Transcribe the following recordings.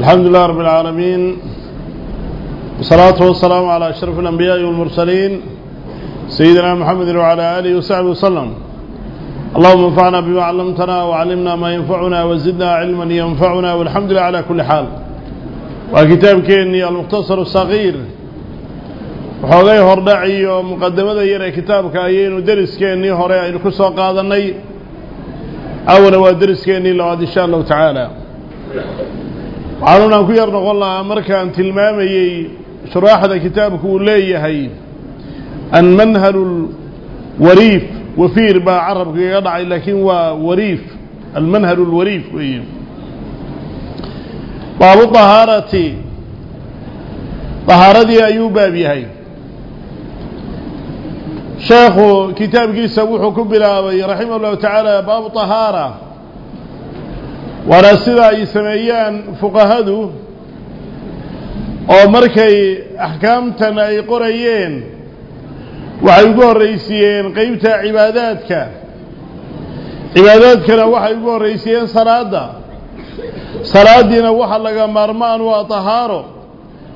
الحمد لله رب العالمين والصلاة والسلام على أشرف الأنبياء والمرسلين سيدنا محمد وعلى آله وصحبه وسلم اللهم انفعنا بما علمتنا وعلمنا ما ينفعنا وزدنا علما ينفعنا والحمد لله على كل حال وكتاب كيني المختصر الصغير وحوغي هردعي ومقدمة يرى كتابك أيين ودرس كيني هوري أين كسو قادني أولا ودرس كيني لواد إن شاء الله تعالى waxaan unaan ku yar noqon lahaa markaan tilmaamayey shuraaxda kitaabku uu leeyahay almanhal wariif. Wafiir baa carabka iga dhacay laakiin waa wariif. Almanhal lwariif weeye. Baabu ahaarati ahaaradii ayuu baab yahay. Sheekhu kitaabkiisa wuxuu ku bilaabay raximah اllahu tacaala baabu ahaara waana sida ay sameeyaan fuqahadu oo markay axkaamtan ay qorayeen waxay ugu horraysiiyeen qeybta cibaadaadka. Cibaadaadkana waxay ugu horraysiiyeen salaadda. Salaaddiina waxa laga maarmaan waa tahaaro.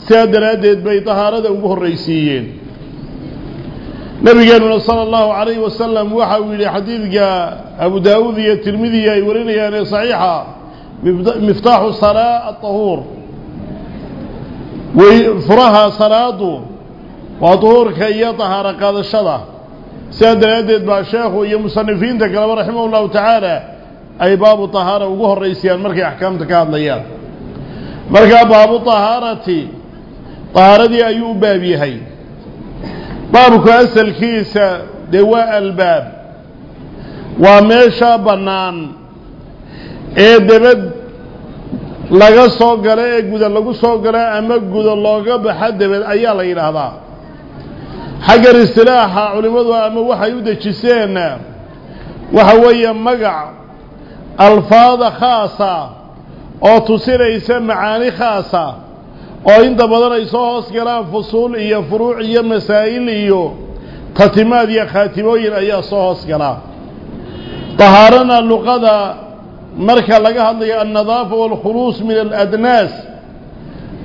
Sidaa daraaddeed bay tahaarada ugu horraysiiyeen. Nabigeenuna sala allahu calayhi wasalam waxa uu yidhi xadiidka abu daawuud iyo tirmidiya ay warinayaan ee saxiixa miftaaxu salaa aطahuur furaha salaadu waa duhuurka iyo tahaaro qaadashada sidaa daraaddeed baa sheekhu iyo musanifiinta kaleba raximah ullahu tacaala ay baabu tahaara ugu horraysayaan markay axkaamta ka hadlayaan markaa baabu tahaarati tahaaradii ayuu u baab yahay baabku asalkiisa dee waa albaab waa meesha bannaan ee debad laga soo galo ee guda lagu soo galo ama guda looga baxa debed ayaa la yidhaahdaa. Xaggan istilaaxa culimmadu ama waxay u dejiseen waxa weeye magac alfaada khaasa oo tusinaysa macaani khaasa oo inta badan ay soo hoos galaan fusuul iyo furuuc iyo masaa'il iyo tatimaad iyo khaatimooyin ayaa soo hoos galaa tahaarana luqada marka laga hadlayo alnadaafa waalkhuluus min aladnaas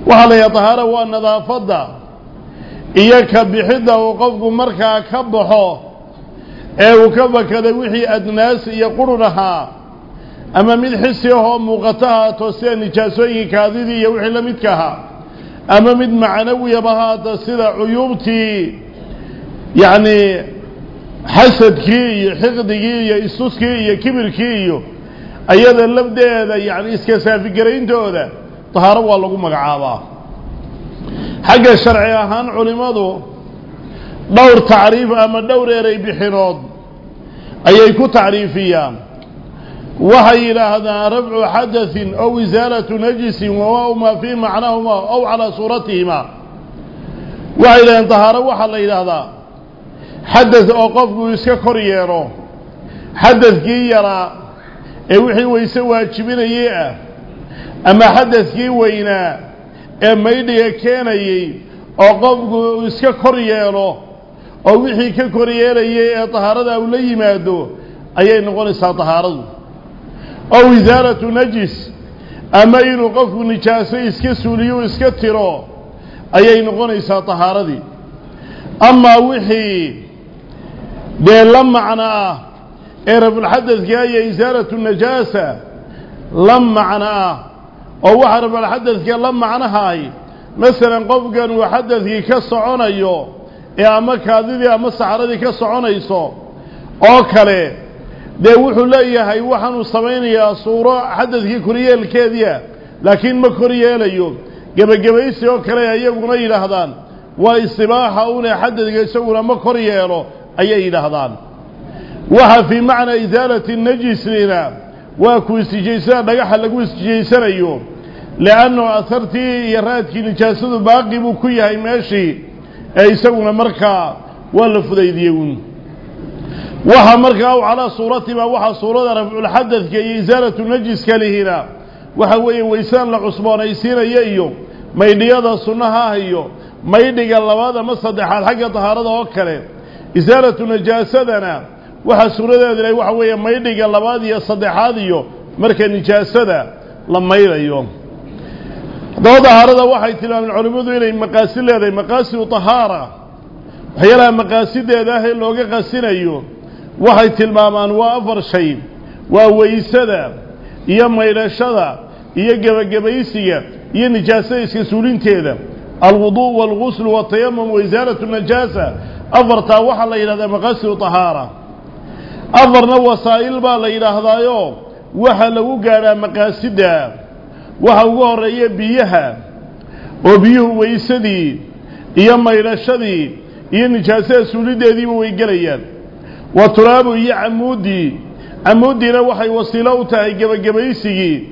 waxaa la yidhaha tahaara waa nadaafadda iyo ka bixidda uu qofku markaa ka baxo ee uu ka bakaday wixii adnaas iyo qurun ahaa ama mid xisi ahoo muuqato haato sida nijaasooyinkii kaadidii iyo wixii la midka ahaa ama mid macnawiyaba haata sida cuyuubtii yacni xasadkii iyo xiqdigii iyo istuskii iyo kibirkii iyo ayada lafdeeda yani iska saafigaraintooda tahaaro waa lagu magacaabaa xagga sharci ahaan culimmadu dhowr tacriif ama dhowr erey bixinood ayay ku tacriifiyaan waxay yidhaahdaan rafcu xadaثin ow isaalatu najisin wamaa maa fii macnaahuma ow calaa suuratihima waxay yidhahdeen tahaaro waxaa la yidhaahdaa xadaث oo qofku iska kor yeelo xadadkii yaraa ee wixii wayse waajibinayey ah ama xadadkii weynaa ee maydhiga keenayey oo qofku iska kor yeelo oo wixii ka kor yeelayay ee tahaarada uu la yimaado ayay noqonaysaa tahaaradu. Ow isaalatu najis ama inuu qofku nijaaso iska suuliyo iska tiro ayay noqonaysaa tahaaradii amaa wixii dee la macno ah ee rafulxadadka iyo isaalatu najaasa la macno ah oo waxa rafulxadadka la macnahay masalan qofkan uu xadadkii ka soconayo ee ama kaadidii ama saxaradii ka soconayso oo kale dee wuxuu leeyahay waxaanuu samaynayaa suuro xadadkii koryeelkeediia laakiin ma kor yeelayo gebagabaysi oo kale iyaguna yidhaahdaan waa istibaaxa une xadadka isaguna ma kor yeelo ayay yidhaahdaan waxa fii macnaa isaalati najisina waa ku istijaysada dhagaxa lagu istijaysanayo liannu asartii iyo raadkii nijaasadu baaqi buu ku yahay meeshii. Ee isaguna markaa waa la fudaydiyey un waxa markaa u calaa suuratiba waxaa suurada rafculxadadka iyo isaalatu najiska lihina. Waxa weeye waysaan la cusboonaysiinaya iyo maydhiyada sunnaha iyo maydhiga labaad ama saddexaad xagga tahaarada oo kale. Isaalatu najaasadana waxaa suuradeedu ilahay waxa weeye maydhiga labaad iyo saddexaad iyo marka nijaasada la maydayo haddaba dahaarada waxay tilmaameen culimmadu inay maqaasid leedahay maqaasidu tahaara waxyaalaha maqaasideeda ah ee looga qasinayo waxay tilmaamaan waa afar shay waa weysada iyo maydhashada iyo gebagabaysiga iyo nijaasada iska suulinteeda alwuduء wاlgusl wاtayamum waisaarat najaasa afartaa waxaa la yidhahdaa maqasidu طahaara afarna wasaa'il baa la yidhaahdaayo waxa lagu gaadhaa maqaasida waxa ugu horreeya biyaha oo biyuhu weysadii iyo maydhashadii iyo nijaasada suulideediiba way gelayaan. Wa turaabu iyo camuudii camuuddiina waxay wasiilo u tahay gebagabaysigii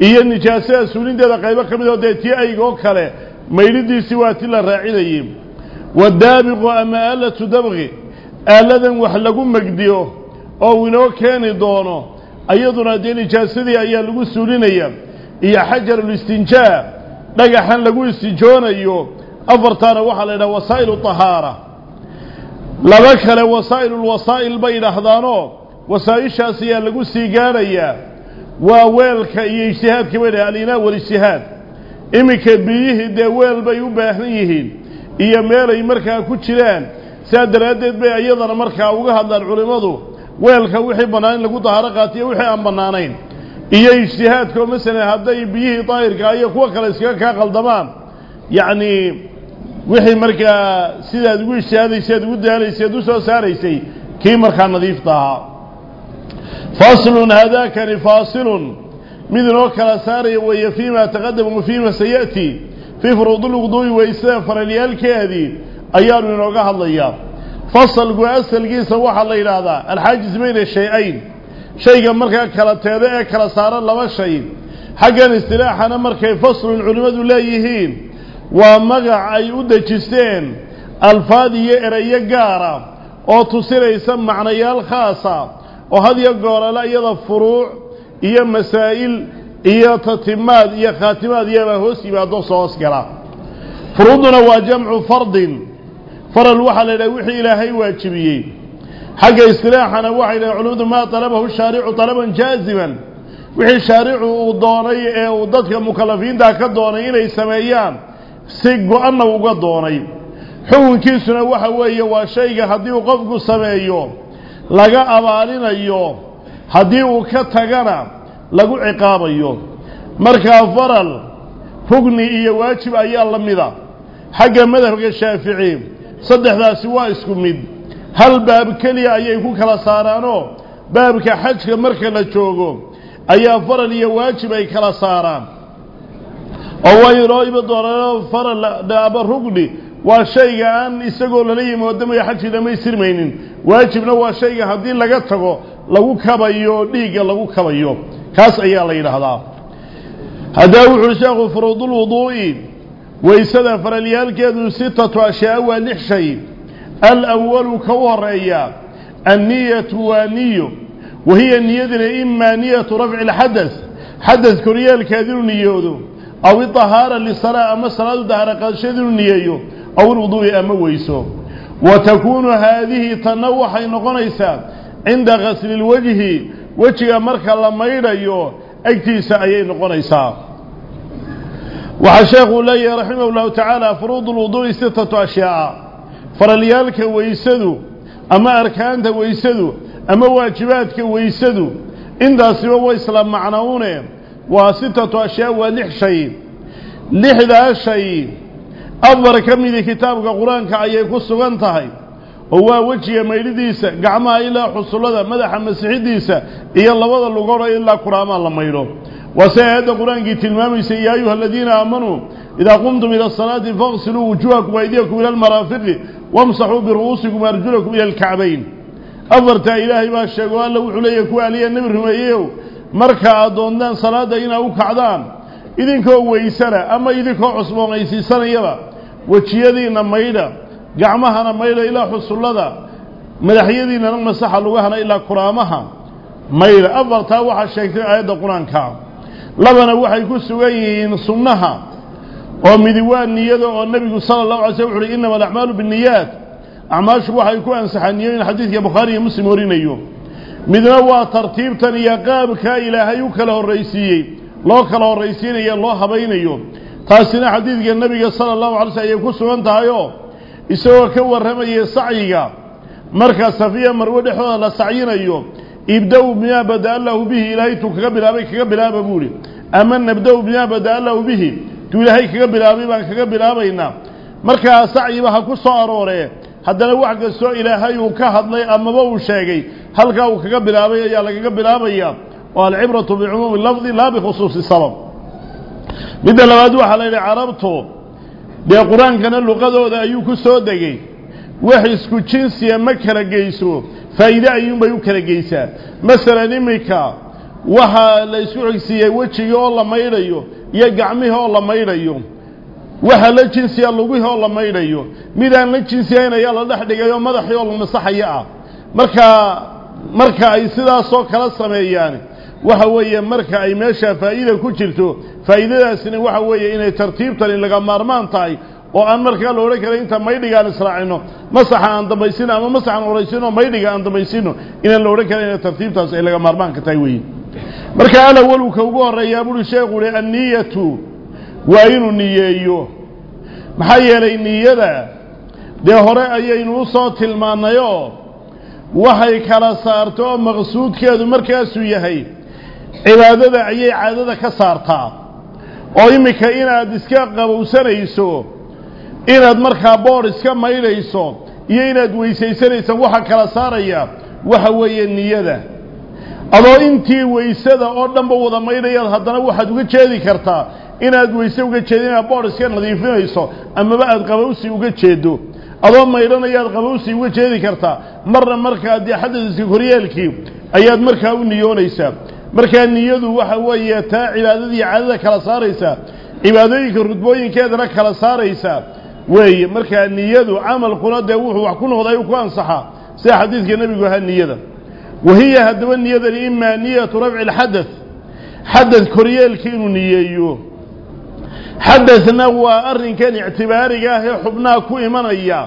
iyo nijaasada suulinteeda qaybo ka mid oo dee tii ayg oo kale maydhidiisii waa ti la raacinayey wadaabiqu ama aalatu dabqi aaladan wax lagu megdiyo oo uu inoo keeni doono ayaduna dee nijaasadii ayaa lagu suulinaya iyo xajarulistinjaa dhagaxan lagu istijoonayo afartaana waxaa la yidhaha wasaa'ilu tahaara. Laba kale wasaa'ilulwasaa'il bay yidhaahdaanoo wasaa'ishaas ayaa lagu sii gaadhayaa waa weelka iyo ijtihaadka bay dhahay alinaa walijtihaad iminka biyihii dee weel bay u baahan yihiin iyo meelay markaa ku jiraan sidaa daraaddeed bay iyadana markaa uga hadlaan culimmadu weelka wixii bannaan in lagu dahaaro qaatiyo wixii aan bannaanayn iyo ijtihaadkao masalan hadday biyihii daahirka iyo kuwa kale iskaga kaa qaldamaan yacnii wixii markaa sidaad ugu ijtihaadaysay ad ugu daalaysa ad u soo saaraysay kii markaa nadiifta ahaa faslun haadaakani faasilun mid inoo kala saaraya weeye fii ma taqadama wa fii ma saya'ti fii furuudulwuduu'i weysada faralyaalkeedii ayaanu inooga hadlayaa waxaa la yidhaahdaa alxaajis bayna shay-ayn shayga markaa kala teedo ee kala saara laba shay xaggan istilaaxana markay faslun culimmadu leeyihiin waa magac ay u dejisteen alfaad iyo erayo gaara oo tusinaysa macnayaal khaasa oo had iyo goorale iyada furuuc iyo masaa'il iyo tatimaad iyo khaatimaad iyabaa hoos yimaado soo hoos gala furuuduna waa jamcu fardin faral waxaa la yidhaha wixii ilaahay waajibiyey. Xagga istilaaxana waxay yidhahen culimadu maa talabahu shaaricu talaban jaaziman wixii shaaricu uu doonay ee uu dadka mukalafiinta ka doonay inay sameeyaan si go-anna uga doonay. Xukunkiisuna waxa weeye waa shayga haddii uu qofku sameeyo laga abaalinayo haddii uu ka tagana lagu ciqaabayo. Markaa faral rugni iyo waajib ayaa la mida. Xagga madhabka shaafici saddexdaasi waa isku mid. Hal baab keliya ayay ku kala saaraanoo baabka xajka marka la joogo ayaa faral iyo waajib ay kala saaraan. Oo waa inoo doonao faral aba rugni waa shayga aan isagoo lala yimaadamayo xajkii dhammaystirmaynin waajibna waa shayga haddii laga tago lagu kabayo dhiigga lagu kabayo. Kaas ayaa la yidhaahdaa. Haddaa wuxuuhi sheekhu furuudulwuduu'i waysada faralyaalkeedu sitatu ashyaa waa lix shay. Alawalu ka u horreeya anniyatu waa niyo. Wahiya niyadina imaa niyatu rafci lxadas xadas koryaalkeed inuu niyoodo. Aw iطahaara lisalaa ama salaadu dahaara qaadasheed inuu niyeeyo. Aw ilwuduu'i ama weyso. Wa takuunu haadihi tanna waxay noqonaysaa cinda gasli lwajhi wejiga marka la maydhayo agtiisa ayay noqonaysaa waxaa sheekuu leeyahay raximah llahu tacaala furuud lwuduu'i sitatu ashyaaa faralyaalka weysadu ama arkaanta weysadu ama waajibaadka weysadu intaasiba wa isla macnoune waa sitatu ashyaa waa lix shay. Lixdaa shay afar ka midi kitaabka qur'aanka ayay ku sugan tahay. Oo waa wejiga maydhidiisa gacmaha ilaa xusullada madaxa masixidiisa iyo labada lugoodha ilaa kuraamaa la maydho waa si aayadda qur'aankii tilmaamaysa yaa ayuha aladiina aamanuu idaa qumtum ila asalaati faqsiluu wujuhakum waydiyakum ila almaraafiqi wamsaxuu biru'uusikum arjulakum ila alkacbayn afartaa ilaahay baa sheego alla wuxuu leeyahy kuwa aliya nebi rumeeyeyow marka aad doontaan salaadda inaad u kacdaan idinkoo weysana ama idinkoo cusboonaysiisanayaba wejiyadiinna maydha gacmahana maydha ilaa xusullada madaxyadiinnana masaxa lugahana ilaa kuraamaha maydha afartaa waxaa sheegtay aayadda qur'aanka لبنا وحي كسوين صنها ومدوان نيادة والنبي صلى الله عليه وسلم إنما الأعمال بالنيات أعمال شو وحي كوان سحنيين حديث يا بخاري مسلم ورين أيوم مدنوى ترتيب تنيا قابك إلهي وكلا الرئيسيين لو كلا الرئيسيين يا الله حبين أيوم تاسنا حديث يا النبي صلى الله عليه وسلم يكو سوان تهيو إسوا كوار رمي سعيك مركز سفيا مرودحوا لسعين أيوم ibda-u bimaa bada allahu bihi ilaahay tuu kaga bilaabay kaga bilaaba buuhi ama nabda-u bimaa bada allahu bihi tuu ilaahay kaga bilaabay baan kaga bilaabaynaa. Markaa sacyiba ha ku soo arooree. Haddana wax kastoo ilaahay uu ka hadlay amaba uu sheegay halkaa uu kaga bilaabay ayaa lagaga bilaabaya oo alcibratu bicumuumi lafdi laa bikhusuusi sabab. Midda labaad waxaa la yidhi carabtu dee qur'aankana luqadooda ayuu ku soo degey wax isku jinsiya ma kala geyso faa'iide ayuunbay u kala geysaa. Masalan iminka waxaa la isku xigsiiyey wejigii oo la maydhayo iyo gacmihii oo la maydhayo waxa la jinsiya lugihii oo la maydhayo midaan la jinsiyayn ayaa la dhex dhigayoo madaxii oo la masaxayo ah. Markaa marka ay sidaasoo kala sameeyaan waxa weeye marka ay meesha faa'iida ku jirto faa'iidadaasina waxa weeye inay tartiibtani laga maarmaan tahay oo aan markaa la odhan karay inta maydhiga aan israacino. Masaxa aan dambaysino ama masaxaan horaysino maydhiga aan dambaysino inaan la odhan karay inay tartiibtaas ay laga maarmaanka tahay weeye marka alawalka ugu horreeyaa buuri sheekhu uhi anniyatu waa inuu niyeeyo. Maxaa yeelay niyada dee hore ayaynu u soo tilmaannayoo waxay kala saarto oo maqsuudkeedu markaasuu yahay cibaadada ayay caadada ka saartaa. Oo iminka inaad iska qabowsanayso inaad markaa boodh iska maydhayso iyo inaad weysaysanaysa waxa kala saaraya waxa weeye niyada adoo intii weysada oo dhanba wada maydhayaad haddana waxaad uga jeedi kartaa inaad weyse uga jeedo inaad boodh iska nadiifinayso amaba aad qabowsi uga jeedo adoo maydhanayaad qabowsi uga jeedi kartaa marna markaa dee xadadiska koryeelkii ayaad markaa u niyoonaysaa markaa niyadu waxa weeye taa cibaadadii caadada kala saaraysaa cibaadooyinka rudbooyinkeedana kala saaraysaa weeye markaa niyadu camalkuna dee wuxuu wax ku noqday ku ansaxaa sida xadiidka nebigu ahaa niyada. Wahiya haddaba niyadani imaa niyatu rafci lxadath xadad koryeelka inuu niyeeyo. Xadadna waa arrinkan ictibaariga ah ee ku imanaya.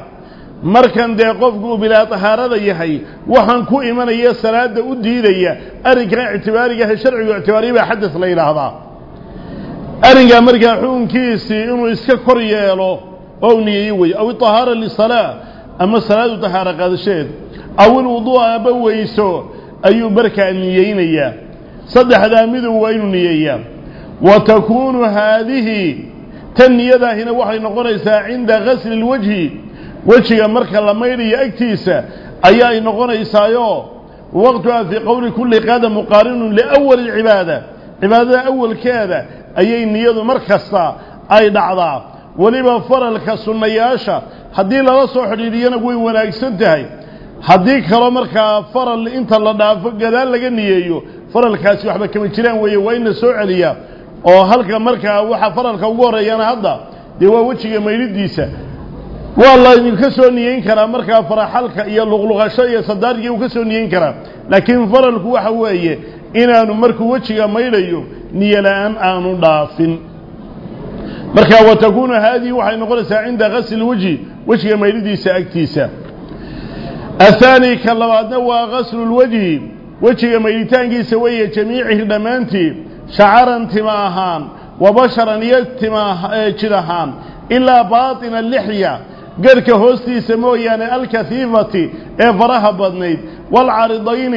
Markan dee qofku uu bilaa tahaarada yahay waxaan ku imanaya salaada u diidaya. Arrinkan ictibaariga ah ee sharcigu ictibaariya baa xadad la yidhaahdaa. Arrinkaa markaa xukunkiisii inuu iska kor yeelo أو نيوي أو طهارة للصلاة. أما الصلاة طهارة قد الشيء أو الوضوء أبويسو أي بركة نيينيا صدح دامده وين نيين وتكون هذه تنيدا هنا وحي نقريسا عند غسل الوجه. وجه مركة لميري أكتيسا. أي نقريسا يو. وقتها في قول كل قادة مقارن لأول العبادة. عبادة أول كذا. أي نيادو مركزة أي دعضة weliba faralka sunnayaasha haddii lala soo xidhiidhiyana way wanaagsan tahay. Haddii kaloo markaa faral inta la dhaafo gadaal laga niyeeyo faralkaasi waxba kama jiraan weeye waa in la soo celiyaa oo halka markaa waxa faralka ugu horreeyana hadda dee waa wejiga maydhidiisa waa laydinka soo niyeyn karaa markaa faraxalka iyo luqluqasho iyo sadaargii uu ka soo niyeyn karaa. Laakiin faralku waxa weeye inaanu markuu wejiga maydhayo niyo la'aan aanu dhaafin مركا وتكون هذه وحي نقرس عند غسل الوجه وش ما يريدي ساكتيسا الثاني كالله هو غسل الوجه وش ما يريدان جي سوية جميعه دمانتي شعرا تماها وبشرا يتما جرها إلا باطن اللحية قرك كهوستي سموه يعني الكثيفة افرها بدنيت والعارضين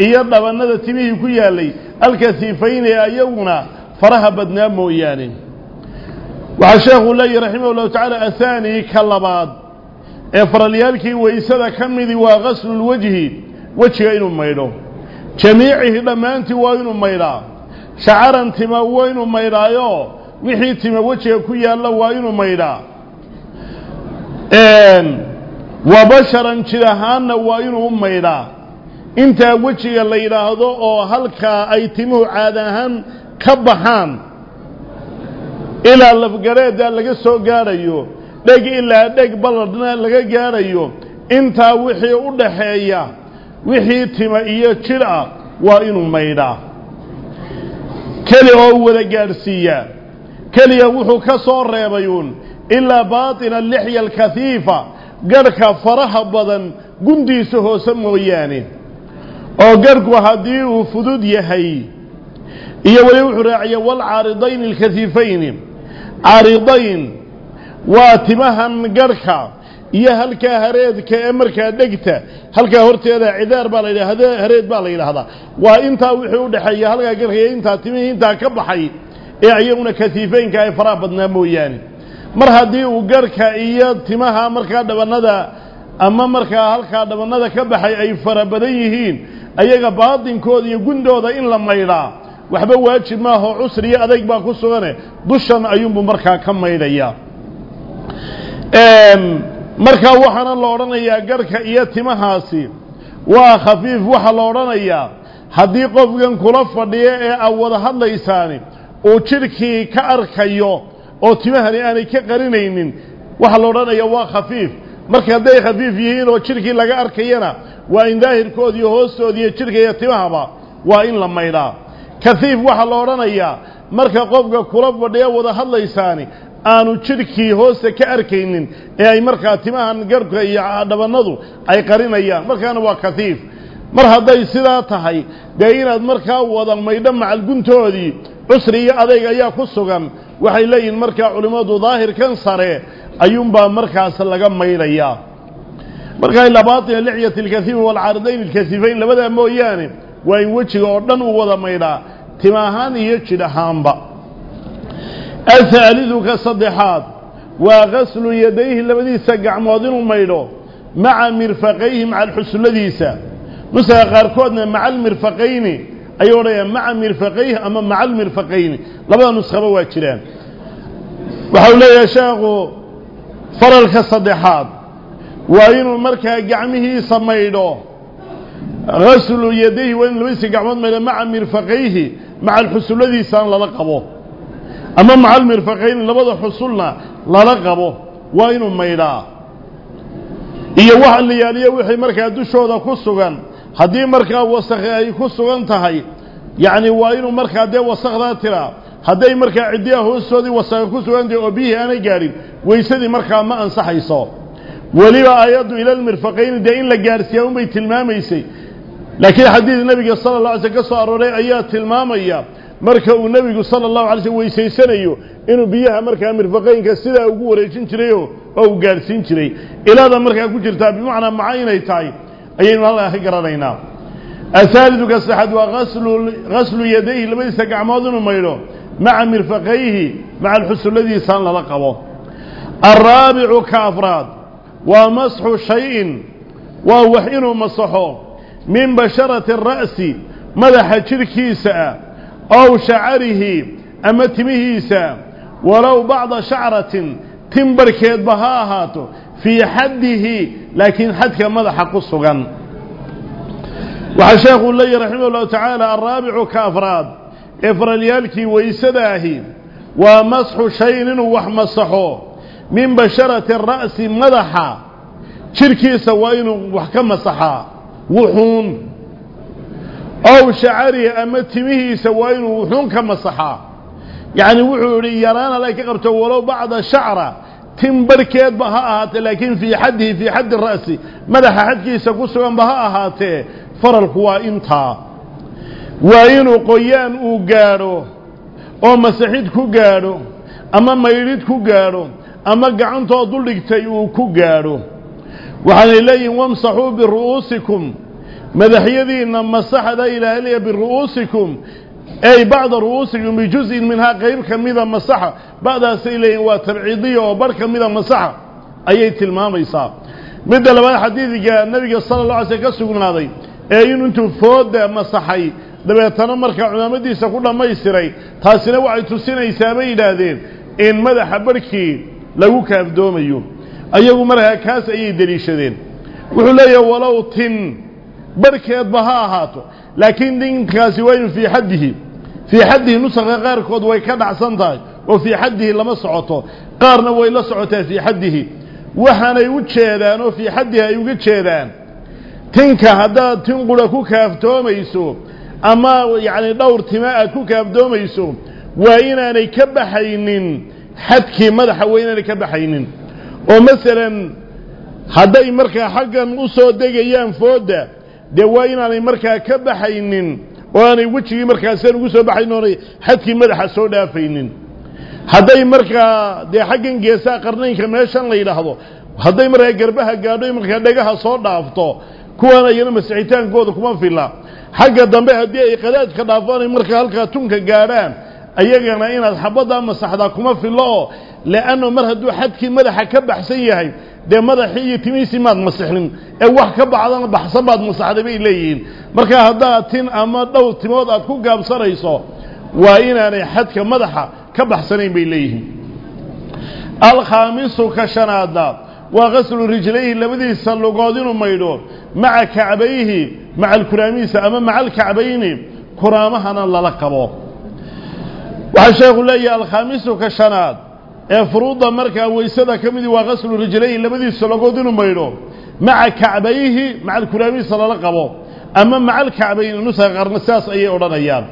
أيضا بنا تميه كيالي الكثيفين ايونا فرها بدنا مو يعني waxaa sheekhu leeyahi raximah ullahu tacaala athaani ka labaad ee faralyaalkii weysada ka midii waa gaslulwejhi wejiga inuu maydho jamiicihi dhammaantii waa inuu maydhaa shacaran tima waa inuu maydhaayo wixii tima wejiga ku yaalla waa inuu maydhaa wa basharan jir ahaanna waa inuu u maydhaa intaa wejiga ilaa lafgareedda laga soo gaadhayo dheg ilaa dheg balladhna laga gaadhayo intaa wixii u dhaxeeya wixii tima iyo jir ah waa inuu maydhaa keli oo wada gaadhsiiyaa keliya wuxuu ka soo reebayuun ilaa baaطina lixya alkahiifa garhka faraha badan gundiisa hoose mooyaane oo garhku haddii uu fudud yahay iyo weli wuxuu raaciya waalcaaridayni alkahiifayni caaridayn waa timahan garhka iyo halkaa hareedka ee markaa dhegta halkaa horteeda cidaar baa la yidhaha hareed baa la yidhaahdaa waa intaa wixii u dhexeeya halkaa garhka iyo intaa timihii intaa ka baxay ee iyaguna kasiifeynka ay faraha badnaa mooyaane. Mar haddii uu garhka iyo timaha markaa dhabannada ama markaa halkaa dhabannada ka baxay ay fara badan yihiin ayaga baadinkooda iyo gundooda in la maydhaa waxba waajib maaho cusri iyo adayg baa ku sugane dushan ayuunbuu markaa ka maydhayaa markaa waxaana la odhanayaa garhka iyo timahaasi waa khafiif waxaa la odhanayaa haddii qofkan kula fadhiyo ee aad wada hadlaysaani uu jidhkii ka arkayo oo timahani aanay ka qarinaynin waxaa la odhanayaa waa khafiif. Marka hadday khafiif yihiin oo jidhkii laga arkayana waa in daahirkood iyo hoostood iyo jidhka iyo timahaba waa in la maydhaa kahiib waxaa la odhanayaa marka qofka kula fadhiya wada hadlaysaani aanu jidhkii hoosta ka arkaynin ee ay markaa timahan garhka iyo dhabannadu ay qarinayaan. Markaana waa kahiif mar hadday sidaa tahay dee inaad markaa wada maydho macalguntoodii cusri iyo adeyg ayaa ku sugan waxay leeyihiin markaa culimmadu daahirkan sare ayuunbaa markaas laga maydhayaa. Markaa ilaa baatina lixyati alkasiifi waalcaaridayn alkasiifayn labadaa mooyaane waa in wejiga oo dhan uu wada maydhaa tim ahaan iyo jidh ahaanba ahaalidu ka saddexaad waa gaslu yadayhi labadiisa gacmood inuu maydho maca mirfaqayhi maca alxusulladiisa nusaga qaarkoodna maca almirfaqayni ayuu odhanayaan maca mirfaqayhi ama maca almirfaqayni labada nuskhaba waa jiraan waxau leeyahay sheekhu faralka saddexaad waa inuu markaa gacmihiisa maydho gaslu yadayhi waa inu labadiisa gacmood maydho maca mirfaqayhi maca alxusulladiisaan lala qabo. Ama maca almirfaqayni labada xusulna lala qabo. Waa inuu maydhaa. Iyo waxa la yaaliyo wixii markaa dushooda ku sugan. Haddii markaa wasakhi ay ku sugan tahay yacni waa inuu markaa dee wasakdaa tiraa hadday markaa ciddiha hoostoodii wasakhi ku sugantahay oo biyihii aanay gaadhin weysadii markaa ma ansaxayso وليبا آياد إلى المرفقين دعين لقارس يوم يتلمام يسي لكن حديث النبي صلى الله عليه وسلم قصوا أروري آيات تلمام إياه مركه النبي صلى الله عليه وسلم ويسي سنيو إنه بيها مركة المرفقين كالسيدة وقوري جنجريو أو قارسين جري. إلا هذا مركة كجرتا بمعنى معاينة تاي. أيين الله أهجر علينا. الثالث السحد وغسل غسل يديه لمن يسكع موضن وميلو مع مرفقيه مع الحسن الذي صلى الله عليه وسلم. الرابع كافراد. Waa masxu shayin. Waa wax inuu masaxo. Min basharati ara'si madaxa jidhkiisa ah ow shacarihi ama timihiisa. Walow bacda shacratin. Tin barhkeedba ha ahaato. Fii xaddihi. Laakiin xadka madaxa ku sugan. Waxaa sheekuu leeyahy raximah ullahu tacaala alraabicu ka afraad. Ee faralyaalkii weysadaahi waa masxu shayin inuu wax masaxo min basharati ara'si madaxa. Jidhkiisa waa inuu wax ka masaxaa wuxuun. Ow shacarihi ama timihiisa waa inuu wuxuun ka masaxaa yacni wuxuu idhi yaraana lay ka qabto walow bacda shacra. Tin barhkeedba ha ahaatee laakiin fii xaddihi fii xaddi ra'si. Madaxa xadkiisa ku suganba ha ahaatee faralku waa intaa. Waa inuu qoyaan uu gaadho oo masaxid ku gaadho ama maydhid ku gaadho ama gacantoo duldhigtay uu ku gaadho. Waxaanay leeyihiin wamsaxuu biru'uusikum. Madaxyadiinna masaxda ilaahliya biru'uusikum. Ey bacda ru'uusikum bijuz'in minhaa qayb ka mida masaxa. Ba'daasay leeyihiin waa tabciidiya oo barh ka mida masaxa. Ayay tilmaamaysaa. Midda labaad xadiidka nebiga sala alla alay slm ka sugnaaday ee in intuu fooda masaxay dabeetana markaa cumaamadiisa ku dhammaystiray taasina waxay tusinaysaa bay yidhaahdeen in madaxa barhkii lagu kaafdoomayo ayagu markaa kaas ayay deliishadeen. Wuxuu leeyahay walow tin barhkeedba ha ahaato laakiin dinkaasi waa inu fii xaddihi fii xaddihi nusakha qaarkood way ka dhacsan tahay oo fii xaddihi lama socoto qaarna way la socotaa fii xaddihi. Waxaanay u jeedaan oo fii xaddihi ay uga jeedaan tinka haddaad tin qura ku kaaftoomayso ama yacni dhowr tima aad ku kaaftoomayso waa inaanay ka baxaynin xadkii madaxa waa inaanay ka baxaynin. oo masalan hadday markaa xaggan u soo degayaan foodda dee waa inaanay markaa ka baxaynin oo aanay wejigii markaasaan ugu soo baxayn oonay xadkii madaxa soo dhaafaynin. Hadday markaa dee xaggan geesaa qarnaynka meeshan la yidhaahdo hadday markaa garbaha gaadho markaa dhegaha soo dhaafto kuwan ayana masixitaankooda kuma filla. Xagga dambe haddii ay qadaadka dhaafaan markaa halkaa tunka gaadhaan oo leanno mar hadduu xadkii madaxa ka baxsan yahay dee madaxii iyo timihiisii maad masixnin ee wax ka baxdana baxsan baad masaxday bay leeyihiin markaa haddaad tin ama dhowr timood aad ku gaabsanayso waa inaanay xadka madaxa ka baxsanayn bay leeyihiin alkhaamisu ka shanaada waa qaslu rijlayhi labadiisa lugood inuu maydho maca kacbayhi maca alkuraamiisa ama maca alkacbayni kuraamahana lala qabo وحشيخ الله يا الخامس كشناد؟ إيه افروض مركا ويسادا كمدي وغسل رجلين لمدي سلقودين ميرو مع كعبيه مع الكرامي صلى الله عليه أما مع الكعبين نسا غرنساس أي اوران أيام.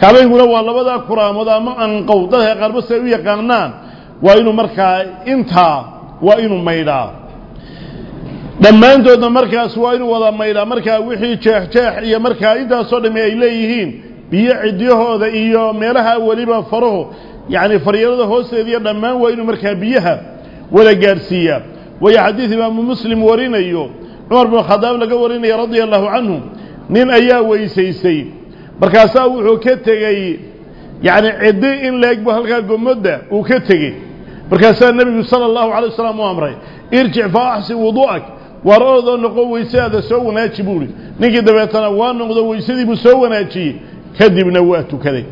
كعبيه قلوا الله بدا كرام ودا ما انقو دا غرب سيوية قانان وانو مركا انتا وانو ميرا لما انتو دا مركا سوائنو ودا ميرا مركا وحي جيح جيح يا إيه مركا انتا صدمي ايليهين biyo cidyahooda iyo meelaha weliba farahu yacni faryarada hoosteediiyo dhammaan waa inuu markaa biyaha wada gaadhsiiyaa waayo xadiid imaamu muslim warinayo cumar binu khadaab laga warinaya radia allahu canhu nin ayaa weysaystay markaasaa wuxuu ka tegey yacni ciddi in leegbu halkaa gommadda uu ka tegey markaasaa nebigu sala allahu alay wasalam u amray irjic fa axsin wuduu'ak waar oodoo noqo weysadaada soo wanaaji buuhi ninkii dabeetana waa noqdo weysadiibuu soo wanaajiyey kadibna waa tukaday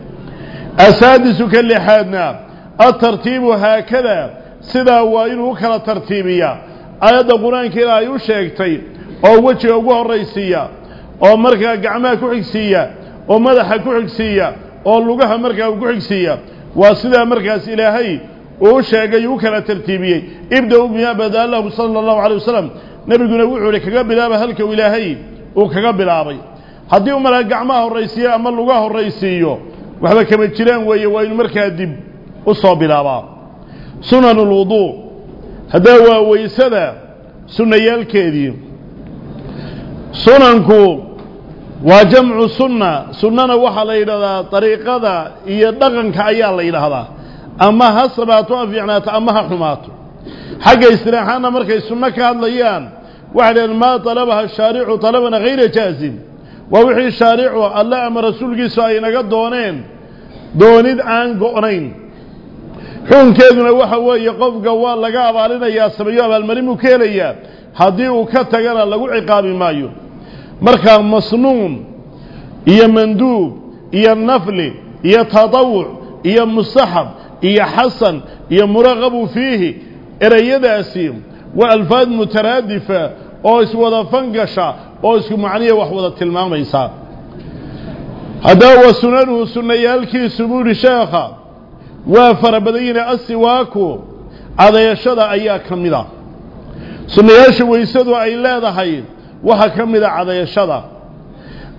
asaadisu ka lixaadna atartiibu haakada sidaa waa inuu u kala tartiibiyaa aayadda qur'aanka ilaa ay u sheegtay oo wejiga ugu horraysiiya oo markaa gacmaha ku xigsiiya oo madaxa ku xigsiiya oo lugaha markaa ku xigsiiya waa sidaa markaas ilaahay uu sheegay u kala tartiibiyey ibda-u bimaa badaa haddii u markaa gacmaha horraysiiyo ama lugaha horraysiiyo waxba kama jiraan weeye waa inu markaa dib u soo bilaabaa. Sunan ulwuduu haddaa waa weysada sunnayaalkeedii sunanku waa jamcu sunna. Sunnana waxaa la yidhahdaa dariiqada iyo dhaqanka ayaa la yidhaahdaa. Ama ha sabaato ha fiicnaato ama ha xumaato. Xagga istilaaxaanna markay sunno ka hadlayaan waxay dhaheen maa talabaha shaaricu talaban hayra jaazim ووحي شارعه الله أما رسولك سأينك دونين. دونين عن قرنين حون كيدنا وحوة يقف قوال لقاء بالنا يا سبيو بالمريم كيليا. هديو كتغنى لقو عقاب مايو. مركا مصنون يا مندوب. يا النفل. يا تضوع. يا مصحب يا حسن. يا مرغب فيه. إرى يدأسيم وألفاد مترادفة. Oo iswada fangasha oo isku macniya wax wada tilmaamaysa. Haddaba wa sunanuhu sunnayaalkiisu buu yihi sheekha waa fara badan yihiin asiwaaku cadayashada ayaa ka mid a sunnayaasha weysadu ay leedahay waxaa ka mid a cadayashada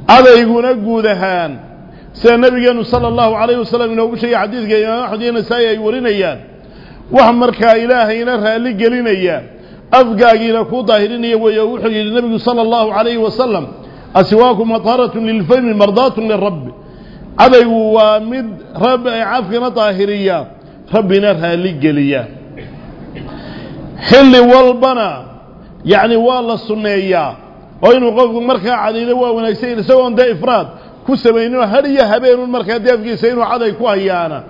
cadayguna guud ahaan sida nebigeenu sala allahu calayh wasalam inoogu sheegay xadiidka imaam axmed iyo nasaa-i ay warinayaan wax markaa ilaahayna raalli gelinaya أفقاقين كو ظاهريني ويوحي للنبي صلى الله عليه وسلم. أسواك مطارة للفهم مرضات للرب. أبي وامد رب عفقنا طاهرية. ربنا رهالي قليا حل والبنا يعني والله الصنعية وينو قفق مركا عدينا ونكسين سواء دا إفراد. كسبينو هريا هبينو المركة دي أفقي سينو عدي كوهيانا.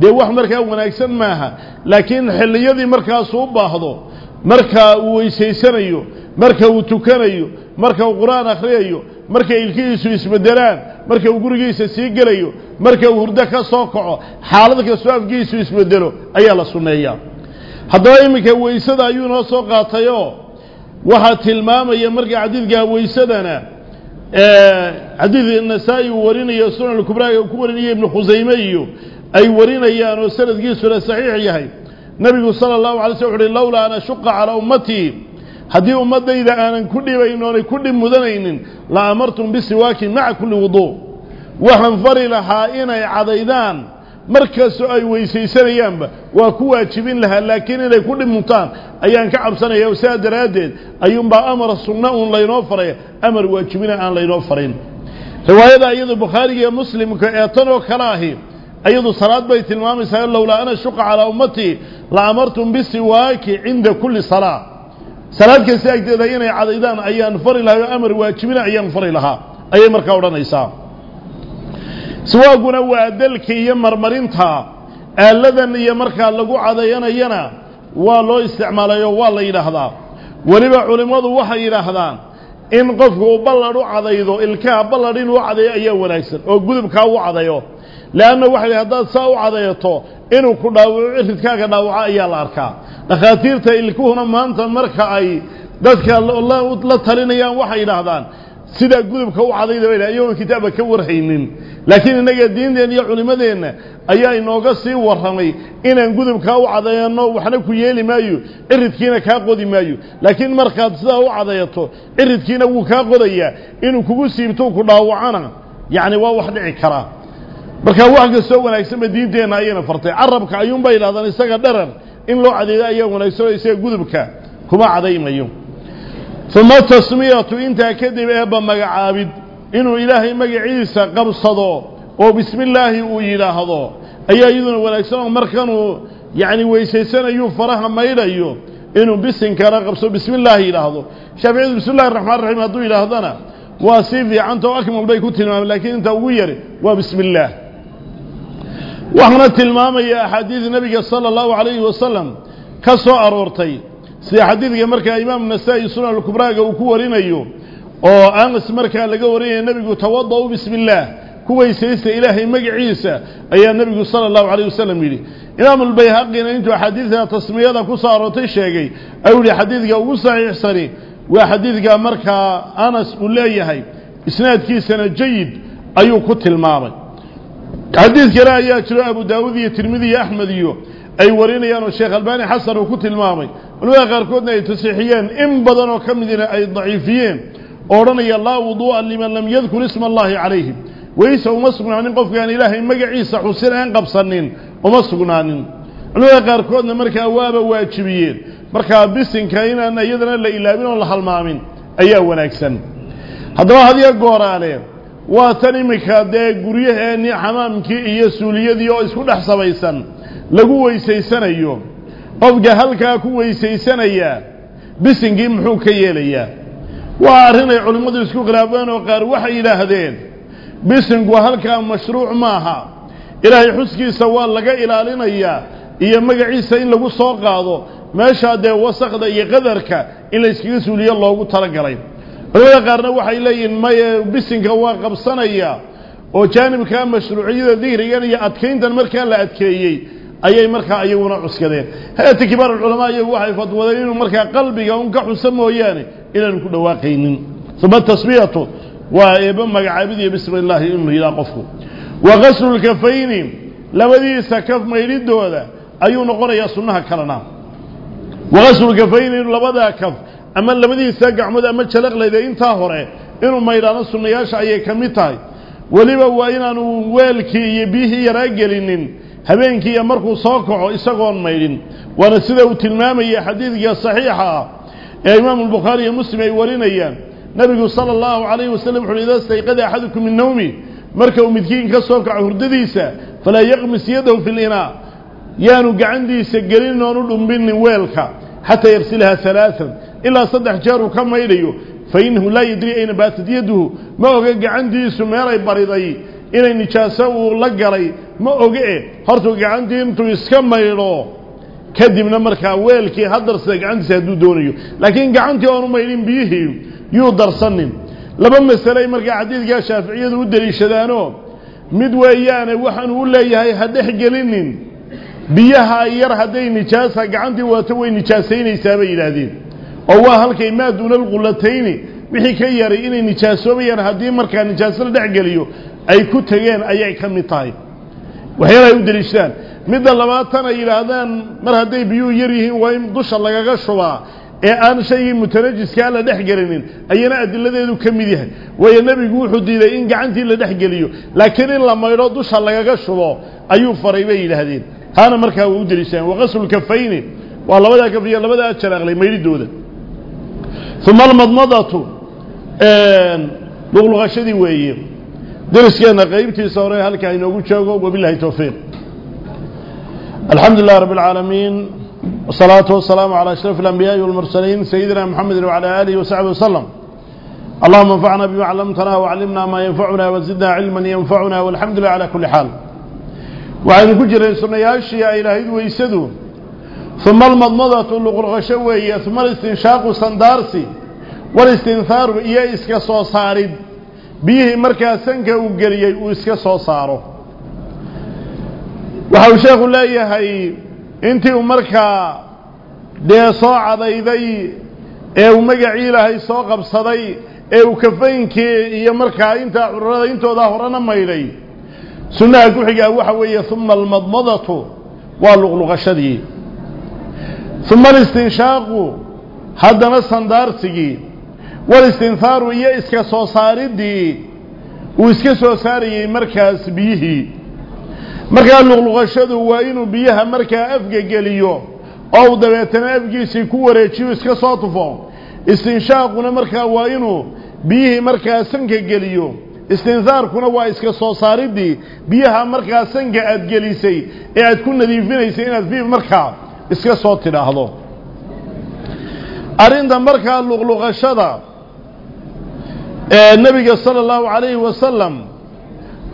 دي واحد مركة ونكسين ماها لكن حل يدي مركة صوب باهضو. Markaa uu weysaysanayo marka uu tukanayo marka uu qur'aan akhriyayo marka ilkihiisu isbedelaan marka uu gurigiisa sii gelayo marka uu hurdo ka soo kaco xaalad kastoo afkiisu isbedelo ayaa la sunneeyaa haddaba iminka weysada ayuu noo soo qaatayoo waxaa tilmaamaya marka xadiidka weysadana xadiid nasaa-i uu warinayo sunan alkubraaga uu ku warinayo ibnu khusayme iyo ay warinayaan oo sanadkiisuna saxiix yahay نبي صلى الله عليه وسلم لولا أنا شق على أمتي هذه أمت إذا أنا كلي بينون كلي مدنين لا أمرتم بسواك مع كل وضوء. وهنفر لها إنا عذيدان مركز أي ويسي سريان وكوة تبين لها لكن إلي كل مطان أيان كعب سنة يوساد رادد أيان با أمر السنة لا ينفر أمر واتبين أن لا ينفرين فهذا أيضا بخاري مسلم كأيطان وكراهي ayadu salaad bay tilmaamaysaa lowlaa ana shuqa calaa ummatii la amartum bisiwaaki cinda kulli salaa. Salaad kasta agteeda inay cadaydaan ayaan fari lahay oo amar waajibina ayaan fari lahaa. Ayay markaa odhanaysaa. Siwaaguna waa dalka iyo marmarinta. Aaladan iyo markaa lagu cadayanayana waa loo isticmaalayo waa la yidhaahdaa. Weliba culimmadu waxay yidhaahdaan in qofku uu balladh u cadaydo ilkaha balladh inuu u cadayo ayaa wanaagsan oo gudubkaa u cadayo cadayato inuu ku dhaawaco ciridkaaga dhaawaco ayaa la arkaa dhakhaatiirta ilkuhuna maanta marka ay dadka la talinayaan waxay yidhaahdaan sidaa gudubka u cadayda bay dhahan iyagoon kitaabka ka warhaynin laakiin innaga diinteenna iyo culimmadeenna ayaa inooga sii warramay inaan gudubkaa u cadayanno waxna ku yeeli maayo ciridkiina kaa qodi maayo laakiin markaad sidaa u cadayato ciridkiina wuu kaa qodayaa inuu kugu siibto ku dhaawacana yacni waa wax dhici karaa marka wax kastoo wanaagsanba diinteenna ayayna fartay. Carabka ayuunbay yidhahdaan isaga dharar. In loo cadaydo ayaa wanaagsanoo isaga gudubka kuma cadaymayo uma tasmiyatu intaa kadib eebba magacaabid. Inuu ilaahay magaciisa qabsado oo bismi illaahi uu yidhaahdo ayaa iyaduna wanaagsan oo markanuu yacni weysaysanayuu faraha maydhayo inuu bisinkana qabso bismi illaahi yidhaahdo. Shaaficiyadu bismi raxmaan raxiim hadduu yidhaahdana waa sii fiicanta akmal bay ku tilmaameen laakiin inta ugu yari waa bismi illaah waxaana tilmaamaya axaadiida nebiga sala allahu calayhi wasalam ka soo aroortay. Sida xadiidka markaa imaamu nasaa-i sunan alkubraaga uu ku warinayo oo anas markaa laga warinaya nebigu tawada-u bismi illaah ku weysaysta ilaahay magaciisa ayaa nebigu sala allahu calayh wasalam yidhi. Imaamu albayhaqina intuu xadiidka tasmiyada ku soo aroortay sheegay ayuu yihi xadiidka ugu saxiixsani waa xadiidka markaa anas uu leeyahay isnaadkiisana jayid ayuu ku tilmaamay حديث كراء يا شراء أبو داود يا ترمذي يا أحمد يو. أي ورينا يا شيخ الباني حصر وكت المامي. والواقر كنا يتسحيان إن بدنا كم ذينا أي ضعيفين أورنا يا الله وضوء لمن لم يذكر اسم الله عليه ويسا ومسقنا عن قف يعني إله إما عيسى حسين عن قف صنين ومسقنا عن الواقر كنا مركا أواب واجبيين مركا بسن كاينا أن يذنا لإلا من الله المامين. أي أولاك سن هذا هذه قرانين waa tan iminka dee guryaheennii xamaamkii iyo suuliyadii oo isku dhex sabaysan lagu weysaysanayo qofka halkaa ku weysaysanayaa bisinkii muxuu ka yeelayaa. Waa arrin ay culimmadu isku khilaafeen oo qaar waxay yidhaahdeen bisinku halkaa mashruuc maaha. Ilaahay xuskiisa waa laga ilaalinayaa iyo magaciisa in lagu soo qaado meeshaa dee wasakda iyo qadarka in layskaga suuliyo loogu talagalay culimada qaarna waxay leeyihiin maye bisinka waa qabsanaya oo jaanibkaa mashruuciyada dikrigan iyo adkayntan markaa la adkeeyey ayay markaa iyaguna cuskadeen. Hay'ata kibaar alculamaa iyagu waxay fadwadeen inuu markaa qalbiga un ka xusa mooyaane inaanu ku dhawaaqaynin. Uma tasmiyatu waa eeba magacaabidiyo bismi illaahi inuu yidhaha qofku. Wa qaslu lkafayni labadiisa kaf maydhidooda ayuu noqonayaa sunnaha kalena. Wa qaslu lkafayni labadaa kaf أما لمدي ساق عمود أما تشلق لي ذي انتا هوري إنو ميران السنياش أي كميتاي. وليبا وإن أنو والكي يبيه يراجلين هبين كي يمركو ساقعو إساقون ميرين وأنا سيدة وتلمامي حديثي صحيحة. إمام البخاري المسلم يورين أيان نبي صلى الله عليه وسلم حول إذا استيقظ أحدكم من نومي. مركو مدكين كالساقع هرددئيسا فلا يغمس يده في الإناء. يانو قعندي سجلين نورو لنبين والكا حتى يرسلها ثلاثا. Fa innahu laa yadrii ayna baatad yaduhu ma oga gacantiisu meelay bariday inay nijaaso uu la galay ma oge hortuu gacantii intuu iska maydho kadibna markaa weelkii ha darsada gacantiisa hadduu doonayo laakiin gacantii oonu maydhin biyihii yuu darsanin laba masaley markaa xadiidkaa shaaficiyadu u deliishadaanoo mid weeyaane waxaanu u leeyahay ha dhex gelinin biyaha yar hadday nijaasa gacantii waato way nijaasaynaysaa bay yidhaahdeen oo waa halkay maa duuna alqulatayni wixii ka yaray inay nijaasoobayaan haddii markaa nijaaso la dhex geliyo ay ku tegeen ayay ka mid tahay waxyaala ay u deliishadaan midda labaatan ay yidhaahdaan mar hadday biyuhu yar yihiin waa in dusha lagaga shubaa ee aan shaygii mutanajiskaa la dhex gelinin ayana adiladeedu ka mid yahay waayo nebigu wuxuu diiday in gacantii la dhex geliyo laakiin in la maydho dusha lagaga shubo ayuu faray bay yidhaahdeen taana markaa way u deliishadaan waqaslukafayni waa labadaa kaf iyo labadaa jaraaqlay maydhidooda uma almadmadatu luqluqashadii weeye. Deriskeenna qeybtiisa hore halkaa inoogu joogo wabilaahi towfiiq alxamdu lilah rabi اlcaalamiin wasalaatu wasalaamu calaa ashraf alambiyaai walmursaliin sayidina muxamedi wacala aalihi wasaxbi wasalam allahuma anfacna bima callamtana wacallimna maa yanfacuna wasidna cilman yanfacuna walxamdu lilah calaa kulli xaal waxaynu ku jirayn sunnayaashii ay lahayd weysadu uma almadmadatu luqluqasho weeye uma alistinshaaqu sandaarsi walistinhaaru iyo iska soo saarid biyihii markaa sanka uu geliyey uu iska soo saaro waxa uu sheekhu leeyahay intii uu markaa dee soo cadayday ee uu magacii ilaahay soo qabsaday ee uu kafaynkii iyo markaa intaa cururada intoodaa horena maydhay sunnaha ku xigaa waxa weeye uma almadmadatu waa luqluqashadii uma alistinshaaqu haddana sandaarsigii walistinhaaru iyo iska soo saaridii uu iska soo saarayey markaas biyihii markaa luqluqashadu waa inuu biyaha markaa afga geliyo oo uu dabeetana afgiisii ku wareejiyo iska soo tufo istinshaaquna markaa waa inuu biyihii markaa sanka geliyo istinhaarkuna waa iska soo saaridii biyaha markaa sanka aad gelisay ee aad ku nadiifinaysay inaad fiif markaa iska soo tidhaahdo. Arrinta markaa luqluqashada ee nebiga sala allahu calayhi wasalam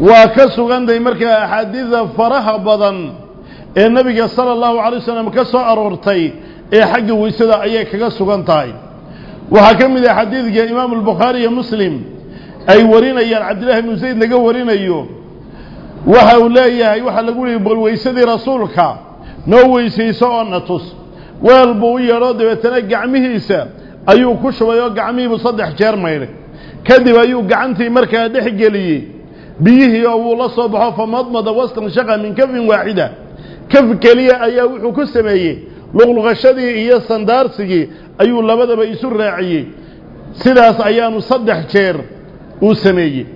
waa ka sugantahay markaa axaadiida faraha badan ee nebiga sala allahu calay wasalam ka soo aroortay ee xagga weysada ayay kaga sugan tahay. Waxaa ka mid ah xadiidka imaamu albukhaari iyo muslim ay warinayaan cabdillahi ibnu zayd laga warinayo. Waxa uu leeyahay waxaa lagu yihi bal weysadii rasuulka noo weysayso oo na tus. Weel buu u yeedho dabeetana gacmihiisa ayuu ku shubay oo gacmihiibu saddex jeer maydhay kadib ayuu gacantii markaa dhex geliyey. Biyihii oo wuu la soo baxo famadmada wastanshaqa min kafin waaxida kaf keliya ayaa wuxuu ku sameeyey. Luqluqashadii iyo sandaarsigii ayuu labadaba isu raaciyey. Sidaas ayaanu saddex jeer uu sameeyey.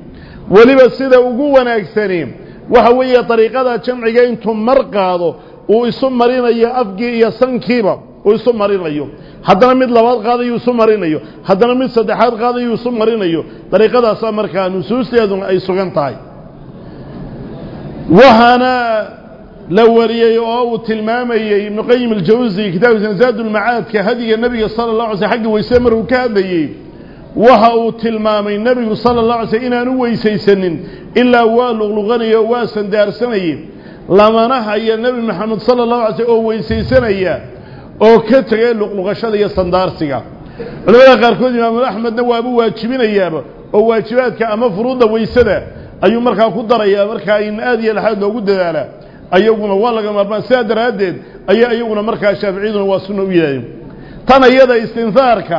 Weliba sida ugu wanaagsani waxa weeye dariiqada jamciga intuu mar qaado uu isu marinayo afkii iyo sankiiba uu isu marinayo. Haddana mid labaad qaadayuu isu marinayo. Haddana mid saddexaad qaadayuu isu marinayo. Dariiqadaasaa markaa nusuusteeduna ay sugan tahay. Waxaana la wariyey oo uu tilmaamayey ibnu qayim aljawsi kitaabkiisa zaadulmacaadka hadiga nebiga sala la alay sl xagga weyse markuu ka hadlayey. Waxa uu tilmaamay nebigu sala اlه alay slm inaanu weysaysanin ilaa waa luqluqanayo waa sandaarsanayey lamana haya nebi moxamed sala اllahu alay slm oo weysaysanaya oo ka tegay luqluqashada iyo sandaarsiga. Culamada qaarkood imaamu axmedna waaba waajibinayaaba oo waajibaadka ama furuudda weysada ayuu markaa ku darayaa markaa in aad iyo laxaad loogu dadaala. Ayaguna waa laga maarmaan sidaa daraaddeed ayaa iyaguna markaa shaaficiyaduna waa sunna u yahay. Tan iyada istinhaarka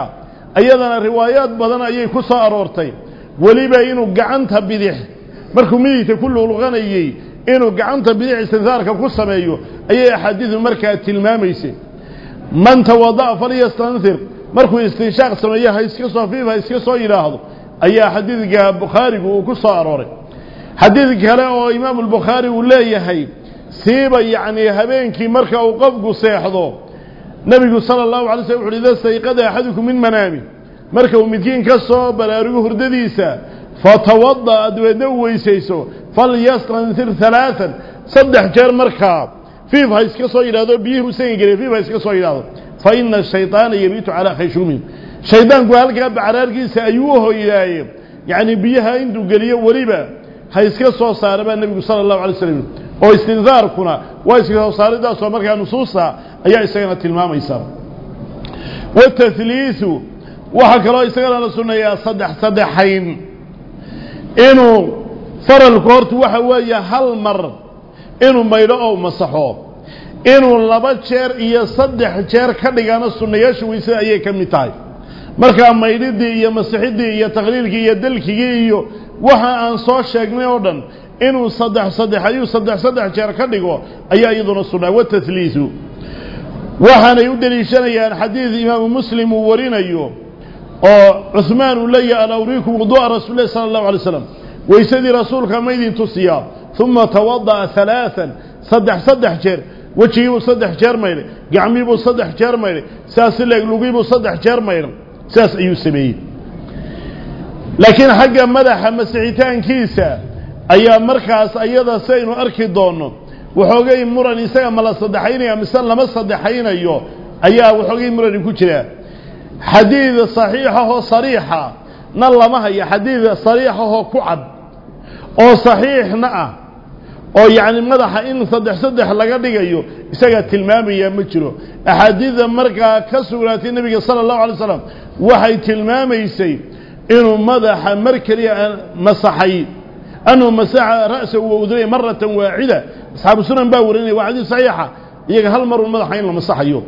ayadana riwaayaad badan ayay ku soo aroortay. Weliba inuu gacanta bidix markuu midigta ku luqluqanayey inuu gacanta bidix istinhaarka ku sameeyo ayay axaadiidu markaa tilmaamaysay man tawada'a falyastanhir markuu istinshaaq sameeyo ha iska soo fiif ha iska soo yidhaahdo ayaa xadiidka bukhaarigu uu ku soo arooray. Xadiid kale oo imaamu albukhaari uu leeyahay siiba yacnii habeenkii marka uu qofku seexdo nebigu sala allahu alay slm wuxu ida stayqada axadukum min manaami. Marka uu midkiin ka soo baraarugo hurdadiisa fatawada'a dabeedna u weysayso falyastanhir halaaan saddex jeer markaa fiif ha iska soo yidhahdo biyihii usangi geliya fiif ha iska soo yidhahdo fa ina shayطaana yabiitu calaa khayshumihim shaydaanku halkaa bacraarkiisa ayuu u hoydaaye yacni biyaha intuu geliyo weliba ha iska soo saara baa nebigu sala allahu alay slam oo istindaarkuna waa iska soo saaridaasoo markaa nusuusta ayaa isagana tilmaamaysa watahliisu waxaa kaloo isagana la sunneeyaa saddex saddexayn inuu faralku horta waxa weeye hal mar inuu maydho oo masaxo. Inuu laba jeer iyo saddex jeer ka dhigana sunnayaasha weysada ayay ka mid tahay. Markaa maydhidii iyo masixidii iyo taqliilkii iyo dalkigii iyo waxa aan soo sheegnay oo dhan inuu saddex saddex ayuu saddex saddex jeer ka dhigo ayaa iyaduna sunnaa watahliisu waxaanay u deliishanayaan xadiid imaamu muslim uu warinayo عثمان ولي على أوريكم وضوء رسول الله صلى الله عليه وسلم ويسدي رسولك ميدين تسيا ثم توضع ثلاثا صدح صدح جير وجهي وصدح جير ميلي قعمي وصدح جير ميلي ساس اللي قلوبي وصدح جير ميلي ساس أيو سميين لكن حقا مدح مسعيتان كيسا أيام مركز أيضا سين وأركي دونه وحوقي مرني سيما لصدحيني أمسان لما صدحيني أيوه أيها وحوقي مرني كتلا xadiid saxiixahoo sariixa na lama hayo xadiid sariixahoo ku cad oo saxiixna ah oo yacni madaxa in saddex saddex laga dhigayo isagaa tilmaamaya ma jiro. Axaadiidda markaa ka sugnaatay nebiga sala allahu alay slam waxay tilmaamaysay inuu madaxa mar keliya masaxay anuu masaxa ra'sahu wa udunay maratan waaxida asxaabu sunan baa warinaya waa xadiid saxiixa iyaga hal marun madaxa in la masaxayo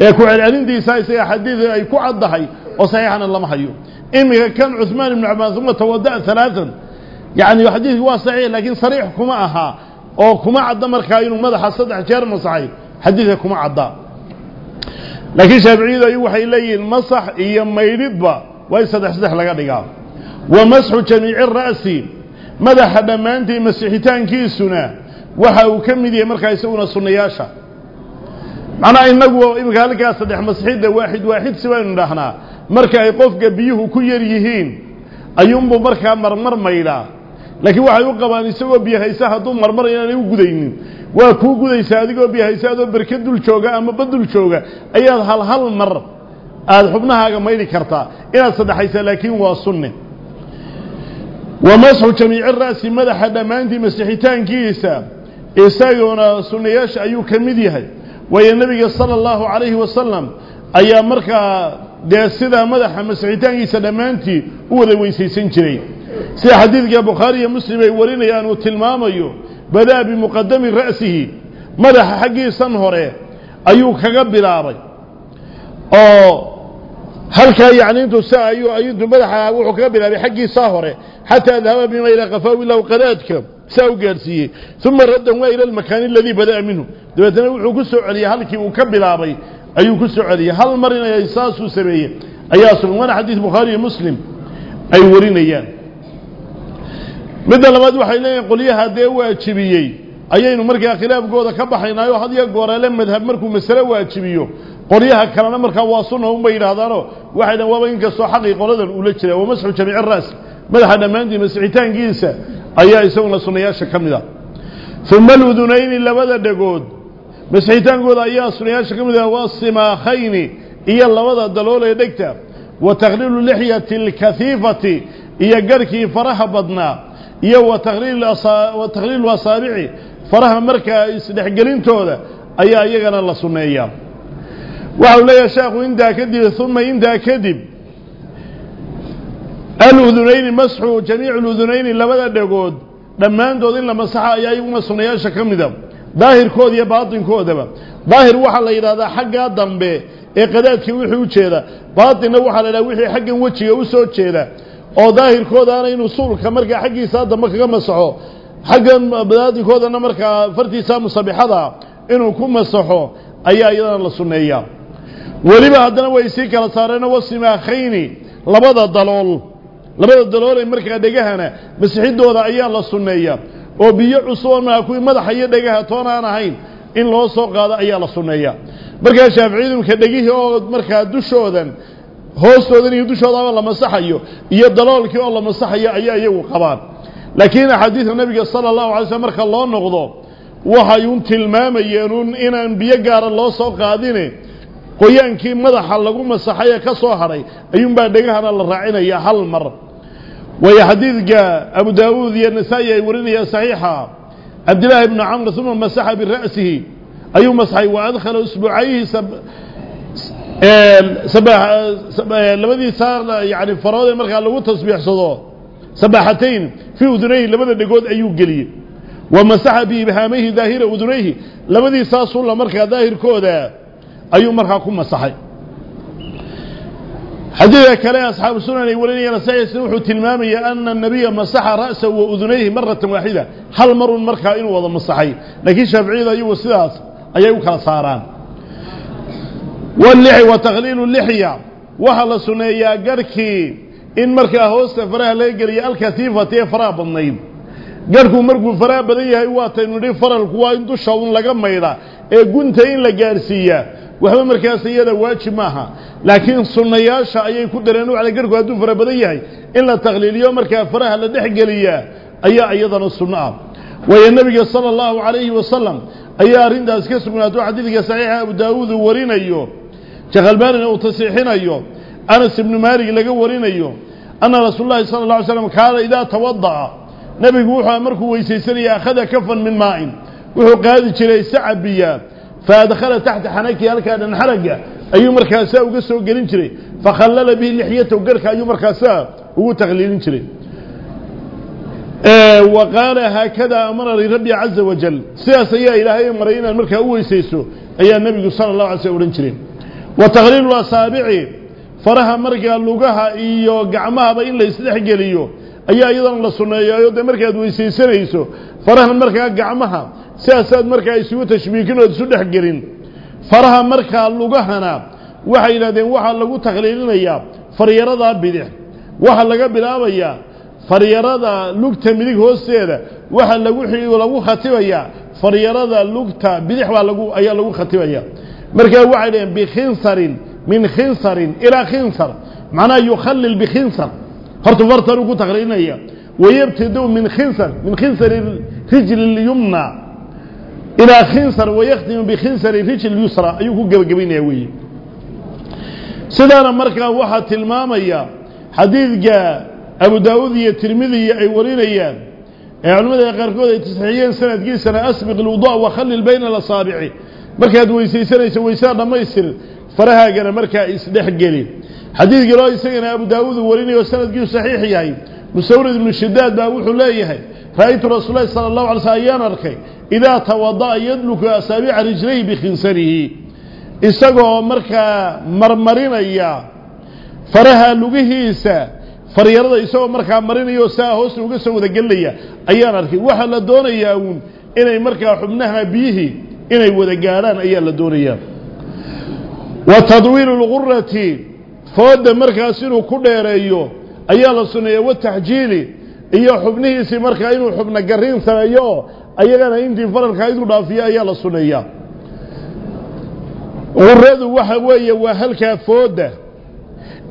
ee ku celcelintiisa isaga xadiid ay ku caddahay oo saxiixana lama hayo. Iminka kan cuثmaan ibnu cabaan uma tawada'a alaaan yani xadiidki waa saxiix laakiin sariix kuma aha oo kuma cadda markaa inuu madaxa saddex jeer masaxay. Xadiidka kuma cadda. Laakiin shaaficiyadu ay waxay leeyihiin masax iyo maydhidba waa saddex saddex laga dhigaa. Wa masxu jamiici ra'si madaxa dhammaantii masixitaankiisuna waxa uu ka mid yahay markaa isaguna sunnayaasha macnaha inagu iminka halkaa saddex masixidda waaxid waaxid si baynu dhahnaa marka ay qofka biyuhu ku yar yihiin ayuunbuu markaa marmar maydhaa laakiin waxay u qabaan isagoo biyahaysa hadduu marmar inaanay u gudaynin. Waa kuu gudaysaa adigoo biyahaysa adoo berke dul jooga ama badul jooga ayaad hal hal mar aada xubnahaaga maydhi kartaa inaad saddexaysaa laakiin waa sunne. Wa masxu jamiici ra'si madaxa dhammaantii masixitaankiisa isaguna sunnayaasha ayuu ka mid yahay waayo nebiga sala allahu calayhi wasalam ayaa markaa dee sidaa madaxa masixitaankiisa dhammaantii u wada weysaysan jiray. Sida xadiidka bukhaari iyo muslim ay warinayaan uu tilmaamayo badaa bimuqadami ra'sihi madaxa xaggiisan hore ayuu kaga bilaabay. Oo halkaa yacni intuu sa ayuu intuu madaxa wuxuu kaga bilaabay xaggiisaa hore xataa dahaba bima ilaa qafaaw ilahu qadaadka saa u gaadhsiiyey. Uma raddan waa ila almakaani aladii bada'a minhu. Dabeetana wuxuu ku soo celiyey halkii uu ka bilaabay. Ayuu ku soo celiyey. Hal mar inay saasuu sameeyey ayaa sugan. Waana xadiid bukhaari iyo muslim ay warinayaan. Midda labaad waxay leeyihiin qolyaha dee waajibiyey ayaynu markaa khilaafkooda ka baxaynaayo had iyo gooreele madhab markuu masale waajibiyo qolyaha kalena markaa waa sunna unbay yidhaahdaano waxay dhan waaba inkastoo xaqii qoladan ula jira. Wa masxu jamiici raas madaxa dhammaantii masixitaankiisa ayaa isaguna sunnayaasha ka mid a uma aludunayni labada dhegood masixitaankooda ayaa sunnayaasha ka mid ah waa simaakhayni iyo labada daloolee dhegta. Wa takhliilu lixyati alkahiifati iyo garhkii faraha badnaa. Iyo wa takhliilu asaabici faraha markaa isdhexgelintooda ayaa iyagana la sunneeyaa waxau leeyahay sheekhu intaa kadib uma intaa kadib aludunayni masxu jamiicu ludunayni labada dhegood dhammaantood in la masaxa ayaa iyaguna sunnayaasha ka mida daahirkooda iyo baatinkoodaba daahir waxaa la yidhahdaa xaggaa dambe ee qadaadkii wixii u jeeda. Baatinna waxaa la yidhahda wixii xaggan wejiga u soo jeeda. Oo daahirkoodaana inuu suulka markaa xaggiisaa dambe kaga masaxo. Xaggan baatinkoodana markaa fartiisa musabixada inuu ku masaxo ayaa iyadana la sunneeyaa weliba haddana way sii kala saareen wasimaakhayni labada dalool. Labada daloolee markaa dhegahana masixidooda ayaa la sunneeyaa oo biyo cusubon maaha kuwii madaxa iyo dhegaha toon aan ahayn in loo soo qaado ayaa la sunneeyaa markaa shaaficiyadumka dhegihii oo markaa dushoodan hoostoodan iyo dushoodaba la masaxayo iyo daloolkii oo la masaxayo ayaa iyagu qabaan. Laakiin axaadiidka nebiga sala allahu alay slm marka loo noqdo waxay un tilmaamayeen un inaan biyo gaara loo soo qaadine qoyaankii madaxa lagu masaxay ee ka soo hadhay ayuunbaa dhegahana la raacinaya hal mar waayo xadiidka abu daawuud iyo nasaa-i ay warinayaan saxiixa cabdillaahi bnu camr uma masaxa bira'sihi ayuu masaxay wa adkhala usbuucayhi labadiisa yani faroodee markaa lagu tasbiixsado sabaaxatayn fii udunayhi labada dhegood ayuu geliyey wa masaxa biibhaamayhi daahira udunayhi labadiisaa sulla markaa daahirkooda أي مرة كم صحي. حديث كلام أصحاب السنة يقولون يا رسالة سنوح تلمامي أن النبي مسح رأسه وأذنيه مرة واحدة. هل مر مر كائن وضم مصحي؟ لكن شافعي ذا يو سلاس. أيه كلا صاران. واللحي وتغليل اللحية. وهل سنة يا جركي إن مر كهوس فراه لا يجري الكثيف وتي فراب النيم جركو مر كفراب ذي هي واتنوري فر القوا إن دشون ee gunta in la gaadhsiiyaa waxba markaas iyada waajib maaha laakiin sunnayaasha ayay ku dareen wacda garhku hadduu fara badan yahay in la takhliiliyo markaa faraha la dhex geliyaa ayaa iyadana sunno ah waayo nebiga sala allahu calayhi wasalam ayaa arrintaas ka sugnaato xadiidka saxiixa abu daawuud uu warinayo sheekh albaanina uu tasiixinayo anas ibnu maalig laga warinayo anna rasuul lahi sala alla alay slam kaana idaa tawada'a nebigu wuxuu markuu weysaysanaya akhada kafan min maa'in wuxuu qaadi jiray sacab biyaa fa adkhala taxta xanaki halkaa dhan xaragga ayuu markaasaa uga soo gelin jiray. Fakhallala bihi lixyatahu garhka ayuu markaasaa ugu takhliilin jiray. Wa qaala haakadaa amaranii rabbi caza wajal sidaas ayaa ilaahay maray inaad markaa u weysayso ayaa nebigu sala allahu alay slm odhan jiray. Wa takhliilu asaabici faraha markaa lugaha iyo gacmahaba in la isdhexgeliyo ayaa iyadana la sunneeyayo dee markaad weysaysanayso farahan markaa gacmaha sidaasaad markaa isugu tashbiikin ood isu dhexgelin faraha markaa lugahana waxay yidhahdeen waxaa lagu takhliilinayaa faryaradaa bidix waxaa laga bilaabayaa faryarada lugta midig hoosteeda waxaa lagu lagu khatibayaa faryarada lugta bidix baa lagu ayaa lagu khatibaya. Markaa waxay dhaheen bikhinsarin min khinsarin ilaa khinsar. Macnaha yukhallil bikhinsar horta fartanuu ku takhliilinaya wayabtadu min khinsar min khinsari rijli lyumna ilaa khinsar wayakhtimu bikhinsari rijli yusra ayuu ku gebagabaynaya weeye sidaana markaa waxaa tilmaamaya xadiidka abu daawuud iyo tirmidiya ay warinayaan ee culimmada qaarkood ay tasxiixiyeen sanadkiisana asbiq ilwudu'a wakhallil bayna alasaabici markaad weysaysanayso weysaa dhammaystir farahaagana markaa isdhexgeli xadiid kaloo isagana abu daawuud uu warinayo sanadkiisu saxiix yahay musawrid ibnu shidaad baa wuxuu leeyahay ra'aytu rasuul lahi sala allahu alay slm ayaan arkay idaa tawada'a yadluku asaabiica rijlayhi bikhinsarihi isagoo markaa marmarinaya faraha lugihiisa faryarada isagoo markaa marinayo saa hoosta uga soo wadagelinaya ayaan arkay. Waxaa la doonayaa uun inay markaa xubnaha biyihii inay wada gaadhaan ayaa la doonayaa wa tadwiilu lgurati fooda markaas inuu ku dheereeyo ayaa la suneeya wataxjiili iyo xubnihiisii markaa inuu xubna gariin sameeyo ayagana intii faralkaa inuu dhaafiyo ayaa la suneeyaa guradu waxa weeye waa halkaa fooda.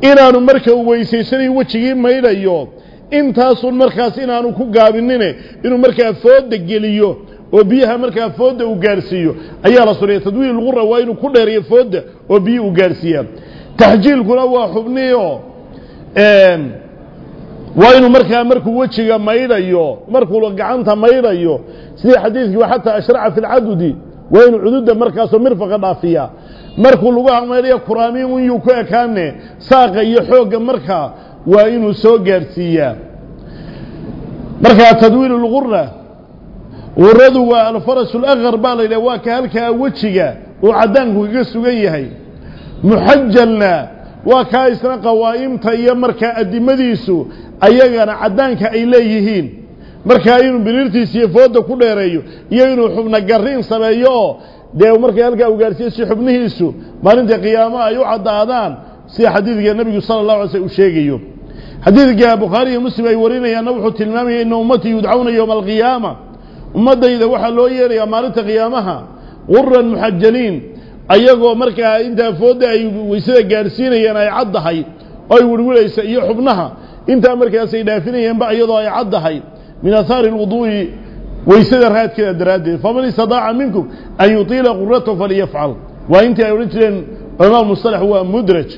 Inaanu marka uu weysaysanayo wejigii maydhayo intaasun markaas inaanu ku gaabinine inuu markaa fooda geliyo oo biyaha markaa fooda uu gaarhsiiyo ayaa la suneeya. Tadwiil lgura waa inuu ku dheeriyo fooda oo biyi uu gaarhsiiyaa taxjiilkuna waa xubniyo waa inuu markaa markuu wejiga maydhayo markuu gacanta maydhayo sidii xadiidkii xataa ashraca fi lcadudi waa inuu cududa markaasoo mirfaqa dhaafiyaa markuu lugaha maydhayo kuraamiin inyuu ku ekaane saaqa iyo xoogga markaa waa inuu soo gaadhsiiyaa markaa tadwiil lgura guradu waa alfaras alakar baa la yidhah waa ka halkaa wejiga uu caddaanku kaga sugan yahay. Muxajalna waa kaa isna qawaa'imta iyo markaa addimadiisu ayagana caddaanka ay leeyihiin. Markaa inuu biriirtiisa iyo fooda ku dheereeyo iyo inuu xubna gariin sameeyo oo dee markay halkaa u gaarsiiyo si xubnihiisu maalinta qiyaamaha ay u caddaadaan sida xadiidka nebigu sala allahu alay slm uu sheegayo. Xadiidka bukhaari iyo muslim ay warinayaanna wuxuu tilmaamaya ina ummatii yudcawna yowma alqiyaama ummaddayda waxaa loo yeerayaa maalinta qiyaamaha guran muxajaliin ayagoo markaa intaa fooda ay weysada gaadhsiinayeen ay caddahay oo ay iyo xubnaha intaa markaasay dhaafinayeenba iyadoo ay caddahay min ahaari lwuduu'i weysada raadkeeda daraaddeed. Faman istadaaca minkum an yutiila quratahu faliyafcal waa intii ay odhan jireen culamaal mustalax waa mudraj.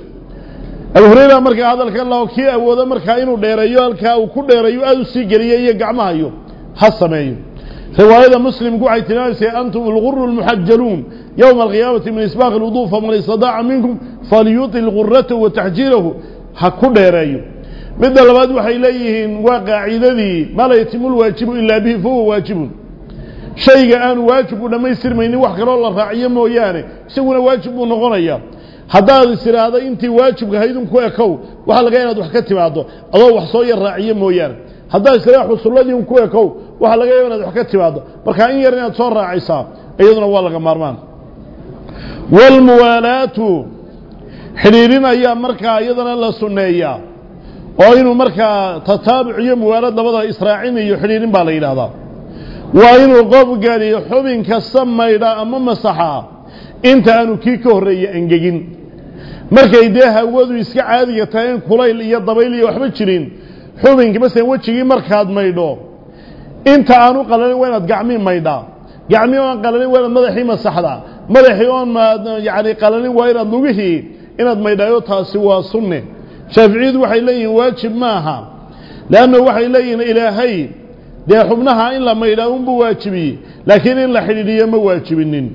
Abu hurayra markaa hadalka lao kii awoodo markaa inuu dheereeyo halkaa uu ku dheereeyo aada u sii geliyo iyo gacmahayo ha sameeyo. Riwaayada muslimku waxay tilmaamaysaa antum alguru lmuxajaluun yowma alqiyaamati min isbaaqi lwudu faman istadaaca minkum falyutil guratahu wa taxjiilahu ha ku dheereeyo la yatimu lwaajibu ilaa bihi fahuwa waajibun shayga aanu waajibku dhammaystirmaynin wax kaloo la raaciyo mooyaane isaguna waajib buu noqonayaa haddaad is idhaahdo intii waajibka haydun ku ekow waxaa laga inaad wax ka timaado adoo wax soo yar raaciyo mooyaane haddaad is idhahdo xusulladii un ku ekow waxaa laga yaaba inaad wax ka timaado markaa in yar inaad soo raacisaa iyaduna waa laga maarmaan waalmuwaalaatu xidhiirin ayaa markaa iyadana la sunneeyaa oo inuu markaa tataabuc iyo muwaalad labada israacin iyo xidhiirin baa la yidhaahdaa. Waa inuu qof geliyo xubin kasta maydha ama masaxaa inta aanu kii ka horreeya engegin. Markay dee hawadu iska caadiga tahay in kulayl iyo dabayl iyo waxba jirin xubinka masalan wejigii markaad maydho inta aanu qalalin waa inaad gacmii maydhaa gacmii oan qalalin waa inaad madaxii masaxdaa madaxii oon yani qalalin waa inaad lugihii inaad maydhaayo taasi waa sunne shaaficiyadu waxay leeyihiin waajib maaha. Leanna waxay leeyihiin ilaahay dee xubnaha in la maydhaa unbuu waajibiyey laakiin in la xidhiidhiyo ma waajibinin.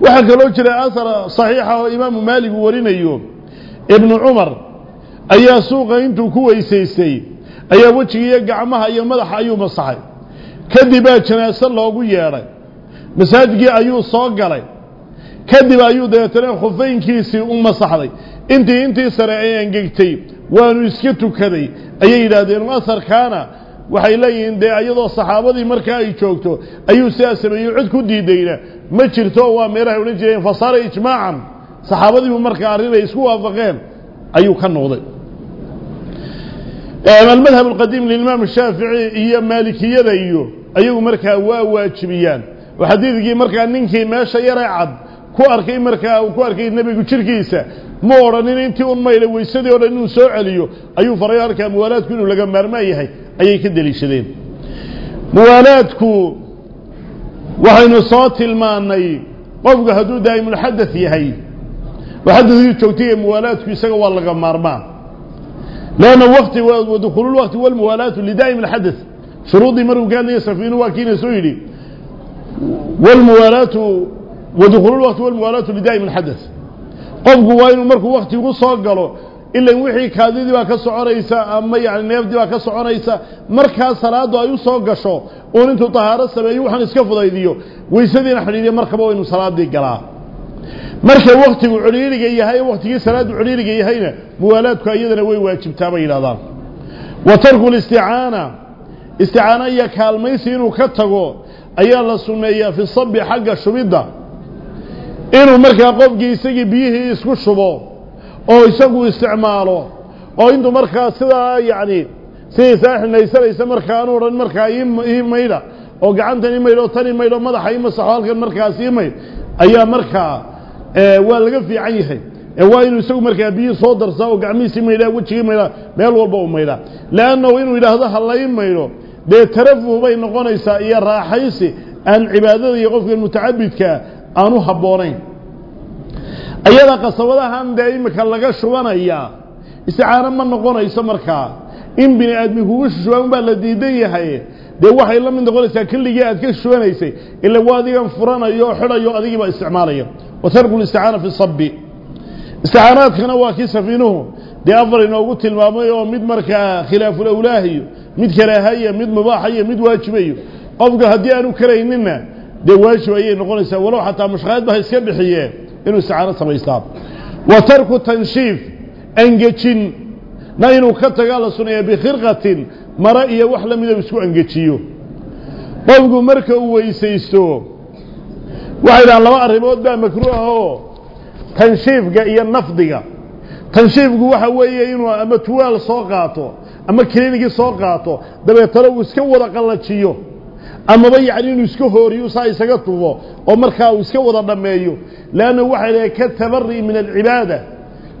Waxaa kaloo jira asar saxiixa oo imaamu maalig uu warinayo. Ibnu cumar ayaa suuqa intuu ku weysaystay ayaa wejigiiyo gacmaha iyo madaxa ayuu masaxay. Kadib baa janaaso loogu yeedhay. Masaajidkii ayuu soo galay كدب أيود ديتران خفين كيسي أم صحري إنتي إنتي سرعيان قلتي وأنو اسكتو كذي. اي اي دادين ما سركانا وحي لين دي ايضو صحابة دي مركا أي چوكتو ايو سياسة ايو عدكو دي دينا. ما چرتو وان ميراحو نجرين فصار اجماعا. صحابة دي مركا عرين ايسو أفقين. ايو كان نغضي ايو المذهب القديم للمام الشافعي ايو مالكي يد ايو ايو مركا واواج وحديث جي مركا ننكي ماشا يرعب ku arkay markaa uu ku arkay nebigu jirkiisa ma odhanin intii un maydha weysadii o dhan inuu soo celiyo ayuu faray halkaa muwaalaadku inuu laga maarmaan yahay ayay ka deliishadeen muwaalaadku waxaynu soo tilmaannay qofku hadduu daa'imulxadath yahay oo xadadkii joogtay ee muwaalaadku isaga waa laga maarmaan leanna wakti wadukhuluulwakti walmuwaalaatu lidaa'im alxadath shuruuddii markuu ka hadlaya safiinu waa kiina soo yidhi walmuwaalaatu wadukhuluulwakti walmuwaalaatu lidaa'im alxadath qofku waa inuu markuu wakti ugu soo galo ilan wixii kaadidii baa ka soconaysa ama yani neefdii baa ka soconaysa markaa salaadu ay u soo gasho uun intuu tahaaro sameeyo waxaan iska fudaydiyo weysadiina xidhiidya markaba waa inuu salaadii galaa marka waktigu celiiliga yahay waktigii salaadu celiiliga yahayna muwaalaadku iyadana way waajibtaa bay yidhahdaan wa tarku listicaana isticaana iyo kaalmaysi inuu ka tago ayaa la sunneeyaa fi sabi xagga shubidda inuu markaa qofkii isagii biyihii isku shubo oo isagu isticmaalo oo intuu markaa sidaa yacni sidaysaa xinaysanaysa markaa aanu odhan markaa ii maydha oo gacantan ii oo tan ii maydh oo madaxa ii masaxo halkan markaas ii maydh ayaa markaa waa laga fiican yahay. Waa inuu isagu markaa biyihii soo darsaa oo gacmihiisii maydhaa wejigii maydhaa meel walba u maydhaa leannahu inuu yidhaahdo ha lai maydho dee tarafuh bay noqonaysaa iyo raaxaysi aan cibaadada iyo qofkan mutacabidkaa aanu habboonayn. Ayada qasabadahan dee imika laga shubanayaa isticaano ma noqonayso markaa in bini aadmi kugu shubaan baa la diidan yahay. Dee waxay la mid noqonaysaa kelligii aad ka shubanaysay ila waa adigan furanayo o xidhayo adigiiba isticmaalaya. Wa listicaana fi sabi isticaanaadkana waa kii safiinuhu. Dee afar inoogu tilmaamay oo mid markaa khilaafulawlaahiyo mid karaahaya mid mubaaxayo mid waajibayo qofka haddii aanu karayninna dee waajib ayay noqonaysaa walow xataa mushqaayadba ha iska bixiyee inuu isticaano samaystaa wa tarku tanshiif angejin na inuu ka tagaa la suneeya bikhirqatin mare iyo wax la mida isku angejiyo qofku marka uu weysaysto waxay dhahaan laba arrimood baa makruuh oo tanshiifka iyo nafdiga. Tanshiifku waxa weeye inuu ama tuwaal soo qaato ama kiliinigii soo qaato dabeetana uu iska wada qallajiyo amaba yacni inuu iska hooriyo saa isaga tubo oo markaa uu iska wada dhammeeyo leanna waxay dhahay ka tabari min alcibaada.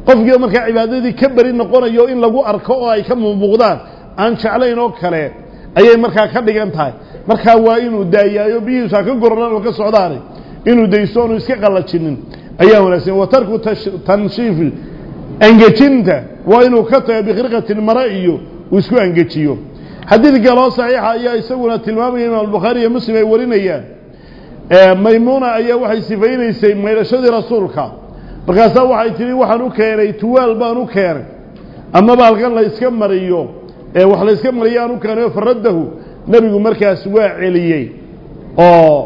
Qofkii markaa cibaadadii ka beri noqonayo in lagu arko oo ay ka muuqdaan aan jeclayn oo kale ayay markaa ka dhigan tahay. Markaa waa inuu daayaayo ha ka gororaan oo ka socdaanay inuu daysto oonu iska qallajinin. Ayaa wanaagsan. Wa tarku tanshiifi angejinta waa inuu ka tago bikhirqatin mare iyo uu isku angejiyo xadiid kaloo saxiixa ayaa isaguna tilmaamaya imaam albukhaari iyo muslim ay warinayaan. Maymuuna ayaa waxay sifaynaysay maydhashadii rasuulka. Markaasaa waxay tihi waxaan u keenay tuwaal baan u keenay. Amaba halkan la yska mariyo. Wax la yska mariyo aan u keenayo faraddahu nebigu markaas waa celiyey. Oo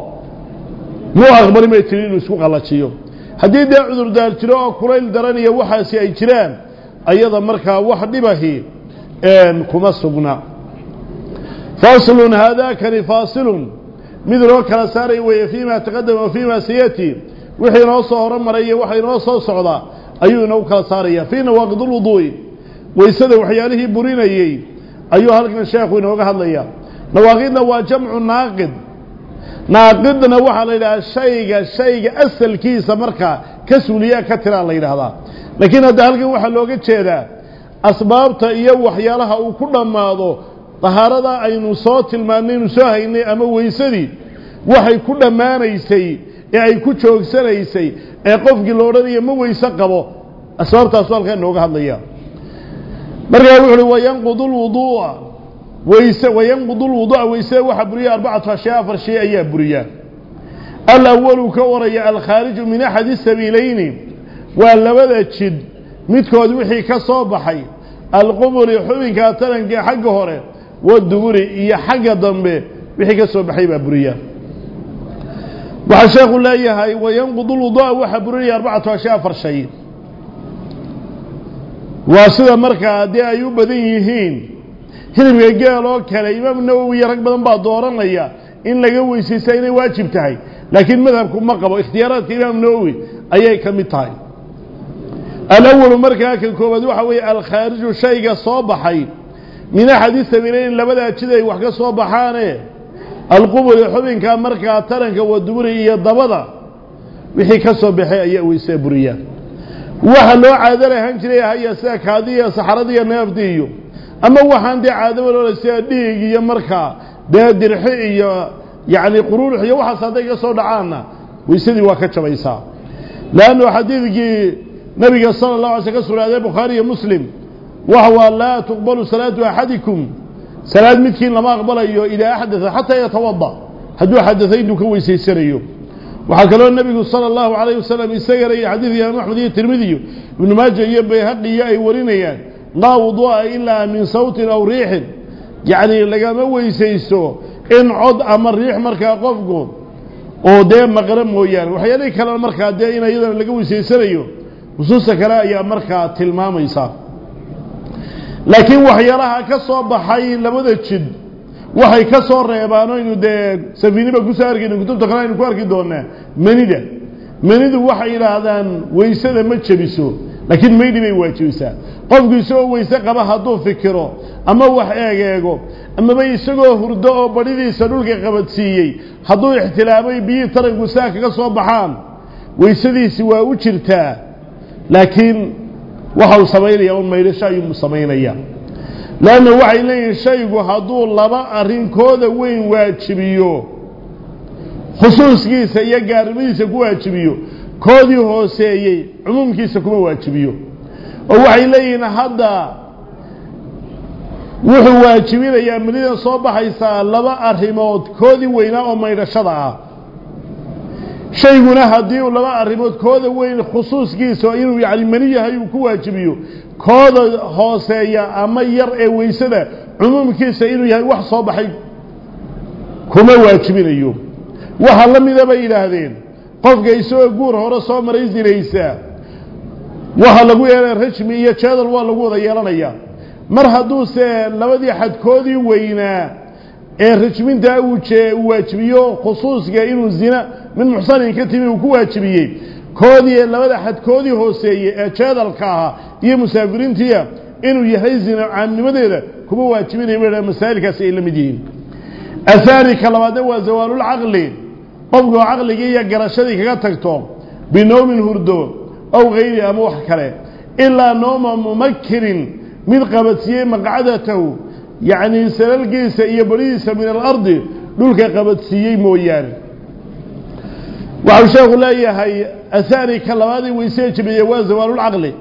muu aqbalin bay tihi inuu isku qallajiyo. Haddii dee cudurdaar jiro oo kulayl daran iyo waxaasi ay jiraan ayada markaa wax dhibahi kuma sugna faslun haadaakani faasilun mid inoo kala saaraya weeye fii ma taqadama wa fii ma sayati wixii inoo soo horumaray iyo waxa inoo soo socdaa ayuu inoogu kala saaraya fii nawaaqid ulwuduu'i weysada waxyaalihii burinayey ayuu halkan sheekhu inooga hadlaya nawaaqidna waa jamcu naaqid naaqidna waxaa la yidhahdaa shayga shayga asalkiisa markaa ka suuliyaa ka tiraa la yidhaahdaa laakiin hadda halkan waxaa looga jeedaa asbaabta iyo waxyaalaha uu ku dhammaado dahaaradaa aynu soo tilmaannay inu soo haynay ama weysadii waxay ku dhammaanaysay ee ay ku joogsanaysay ee qofkii la odhanaya ma weyse qabo. Asbaabtaasu halkaa inooga hadlaya. Markaa wuxu uhi wayanqudu lwuduu'a weyse wayanqudu lwuduu'a weysada waxaa buriya arbacatu ashyaa afar shay ayaa buriya. Alawalu ka waraya alkhaariju min axadi sabiilayni. Waa labada jid midkood wixii ka soo baxay. Alqubuli xubinka taranka xagga hore waduburi iyo xagga dambe wixii ka soo baxay baa buriya. Waxaa sheekhu leeyahay wayanqudu lwuduu'a waxaa burinaya arbacatu ashyaa afar shay. Waa sida markaa dee ay u badan yihiin hilibka geel oo kale imaam nawowi iyo rag badan baa dooranaya in laga weysaysta inay waajib tahay. Laakiin madhabku ma qabo ikhtiyaaraadka imaam nawowi ayay ka mid tahay. Alawalu markaa ka koowaad waxa weeye alkhaariju shayga soo baxay min axadi sabiileyn labadaa jid ay wax ka soo baxaane alqubuli xubinka markaa taranka waduburi iyo dabada wixii ka soo baxay ayaa weysee buriyaan waxa loo caado lahaan jiray haya sida kaadiya saxaradiiyo neefdi iyo ama waxaan dee caadaba loola sida dhiig iyo markaa dee dirxi iyo yacni quruurux iyo waxaas hadday ka soo dhacaanna weysadii waa ka jabaysaa. Leannu xadiidkii nabiga sala allahu alay ka sugnaaday bukhaari iyo muslim waxa waa laa tuqbalu salaatu axadikum salaad midkiin lama aqbalayo idaa axdaa xataa yatawada hadduu xadada intuu ka weysaysanayo waxaa kaloo nebigu sala allahu calayh wasalam isagana iyo xadiid imaam axmed iyo tirmidiyo ibnu maaja iyo bayhaqiyo ay warinayaan laa wuduu'a ilaa min sawtin aw riixin yacni lagama weysaysto in cod ama riix markaa qofku oo dee maqra mooyaane waxyaalihii kalena markaa dee in iyadana laga weysaysanayo nusuusta kale ayaa markaa tilmaamaysa laakiin waxyaalaha ka soo baxay labada jid waxay ka soo reebaan aynu dee safiiniba ku soo arkayna kutubta kale aynu ku arki doonaa menida menidu waxay yidhaahdaan weysada ma jebiso. Laakiin meydhi bay waajibisaa. Qofku isagoo weyse qaba hadduu fikiro ama wax eegeego amaba isagoo hurdo oo badhidiisa dhulka qabadsiiyey hadduu ixtilaamay biyihii taranku saa kaga soo baxaan weysadiisi waa u jirtaa. Laakiin waxau samaynaya un maydhasho ayuu samaynaya leanna waxay leeyihiin shaygu hadduu laba arrinkooda weyn waajibiyo khusuuskiisa iyo gaarnimadiisa ku waajibiyo koodii hooseeyey cumuumkiisa kuma waajibiyo. Oo waxay leeyihiin hadda wuxuu waajibinayaa menidan soo baxaysaa laba arrimood koodii weynaa oo maydhashada ah shayguna haddii uu laba arrimood kooda weyn khusuuskiisa inuu yacni meni yahay uu ku waajibiyo kooda hooseeya ama yar ee weysada cumuumkiisa inuu yahay wax soo baxay kuma waajibinayo. Waxaa la mida bay yidhaahdeen qofka isagoo guur hore soo maray zinaysaa waxaa lagu yeelaya rajmi iyo jeedal waa lagu wada yeelanayaa mar hadduuse labadii xadkoodii weynaa ee rajmintaa uu waajibiyo khusuuska inuu zina mid muxsanin ka timi uu ku waajibiyey. Koodii labada xadkoodii hooseeyey ee jeedalka ahaa iyo musaafiriintiia inuu yahay zina caamnimadeeda kuma waajibinaya ba masaa'ilkaasi ay la mid yihiin. Ahaani ka labaadna waa zawaalulcaqli qofku caqligii iyo garashadii kaga tagto binowmin hurdo aw hayri ama wax kale ilaa nooma mumakirin mid qabadsiiyey maqcadatahu yacnii salalgiisa iyo barihiisa min alardi dhulka qabadsiiyey mooyaane waxau sheekhu leeyahay ahaani ka labaadii weysee jibiye waa zawaalulcaqli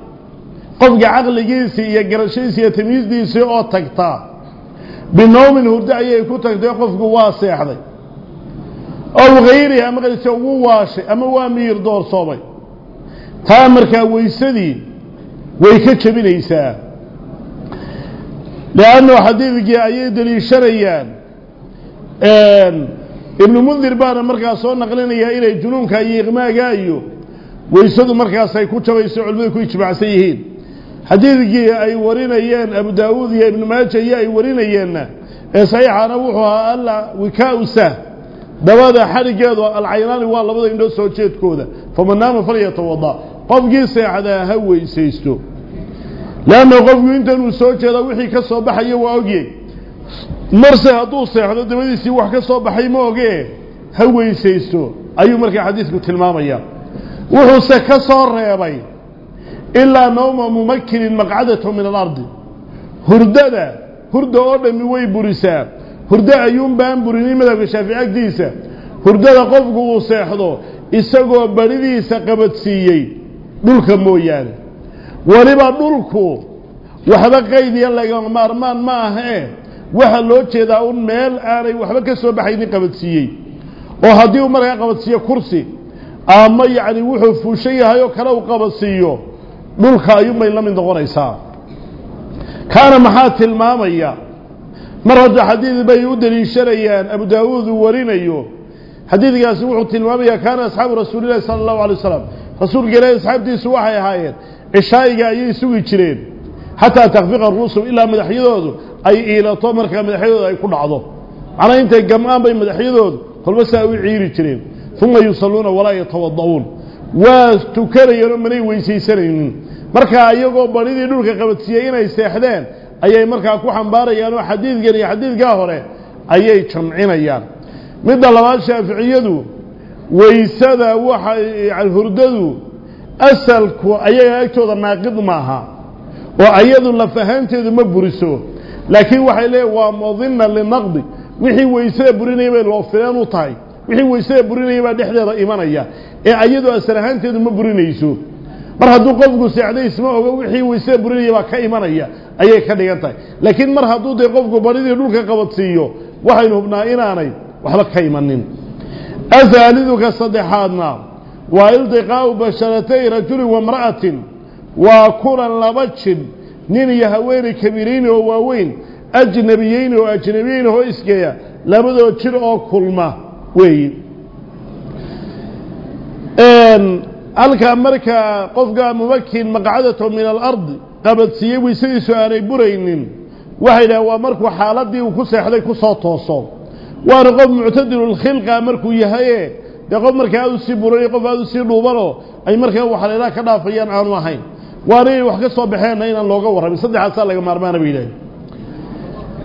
qofka caqligiisii iyo garashadiisi iyo tamiisdiisii oo tagta binowmin hurdo ayay ku tagtay qofku waa seexday. Ow hayrihi ama qadise wuu waashay ama waa miyir doorsoomay taa markaa weysadii way ka jebinaysaa. Leannu xadiidkii ayay deliishanayaan ibnu mundir baana markaa soo naqlinaya inay junuunka iyo iqmaaga iyo weysadu markaas ay ku jabayso culimmadu ku ijmaacsan yihiin. Xadiidkii ay warinayeen abu daawuud iyo ibnu maaja iyo ay warinayeenna ee saxiixana wuxuu ahaa alla wikaau sah dabada xadhigeedu alcaynaani waa labada indhoo soo jeedkooda. Faman naama falyatawada qofkii seexdaa ha weysaysto. Leanna qofku intanuu soo jeeda wixii ka soo baxaya waa ogyey marse hadduu seexdo dabadiisii wax ka soo baxay ma ogee ha weysaysto ayuu markaa xadiidku tilmaamaya. Wuxuuse ka soo reebay ilaa nawma mumakinin maqcadatu min alardi hurdada hurda oo dhammi way burisaa hurdo ayuun baan burinin madhabka shaafici agtiisa hurdada qofku uu seexdo isagoo baridiisa qabadsiiyey dhulka mooyaane. Weliba dhulku waxba qaydiya lagama maarmaan ma ahee waxaa loo jeedaa un meel aanay waxba ka soo baxaynin qabadsiiyey oo haddii uu markaa qabadsiiyo kursi ama yacni wuxuu fuushan yahay oo kale uu qabadsiiyo dhulka ayuunbay la mid noqonaysaa. Kaana maxaa tilmaamaya? Mar hadda xadiid bay u deliishanayaan abu daawuud uu warinayo. Xadiidkaasi wuxuu tilmaamayaa kaana asxaabu rasuulillahi sala allahu alay wasalam rasuulka ilaahi asxaabtiisu waxay ahaayeen cishaa'iga ayay sugi jireen xataa takfiqa ruusum ilaa madaxyadoodu ay iilato markaa madaxyadooda ay ku dhacdo macnaa intay gam-aan bay madaxyadoodu kolba saa u ciiri jireen uma yusalluuna walaa yatawada'uun waa tukanayeen oo manay weysaysanaynin markaa iyagoo badhidii dhulka qabadsiiyey inay seexdeen ayay markaa ku xambaarayaan oo xadiidkan iyo xadiidkaa hore ayay jamcinayaan midda labaad shaaficiyadu weysada waxa hurdadu asalku ayaga agtooda naaqid maaha oo ayadu laf ahaanteedu ma buriso. Laakiin waxay leeyiin waa mudina linaqdi. Wixii weysada burinaya bay loo fileen u tahay. Wixii weysada burinaya baa dhexdeeda imanaya. Ee ayadu asal ahaanteedu ma burinayso. Mar hadduu qofku seexday isma ogo wixii weysada burinaya baa ka imanaya. Ayay ka dhigan tahay. Laakiin mar hadduu dee qofku baridii dhulka qabadsiiyo waxaynu hubnaa inaanay waxba ka imanin. Asaaliduka saddexaadna waa iltiqaa'u basharatay rajulin wamra'atin waa kulan laba jidh nin iyo haweeney kabiirayni oo waaweyn ajnabiyeyni oo ajnabiyeyni oo isgeeya labadoo jir oo kulma weeyi halkaa markaa qofka mumakin maqcadato min alardi qabadsiiyey weysadiisu aanay buraynin waxay dhahen waa markuu xaaladii uu ku seexday ku soo tooso. Waana qof muctadilulkhilqa markuu yahaye dee qof markaa aad u sii buray qof aad u sii dhuubanoo ay markaa waxaleelaha ka dhaafayaan aanu ahayn waana inay wax ka soo baxeenna inaan looga warramin saddexaasaa laga maarmaana bay yidhaaheen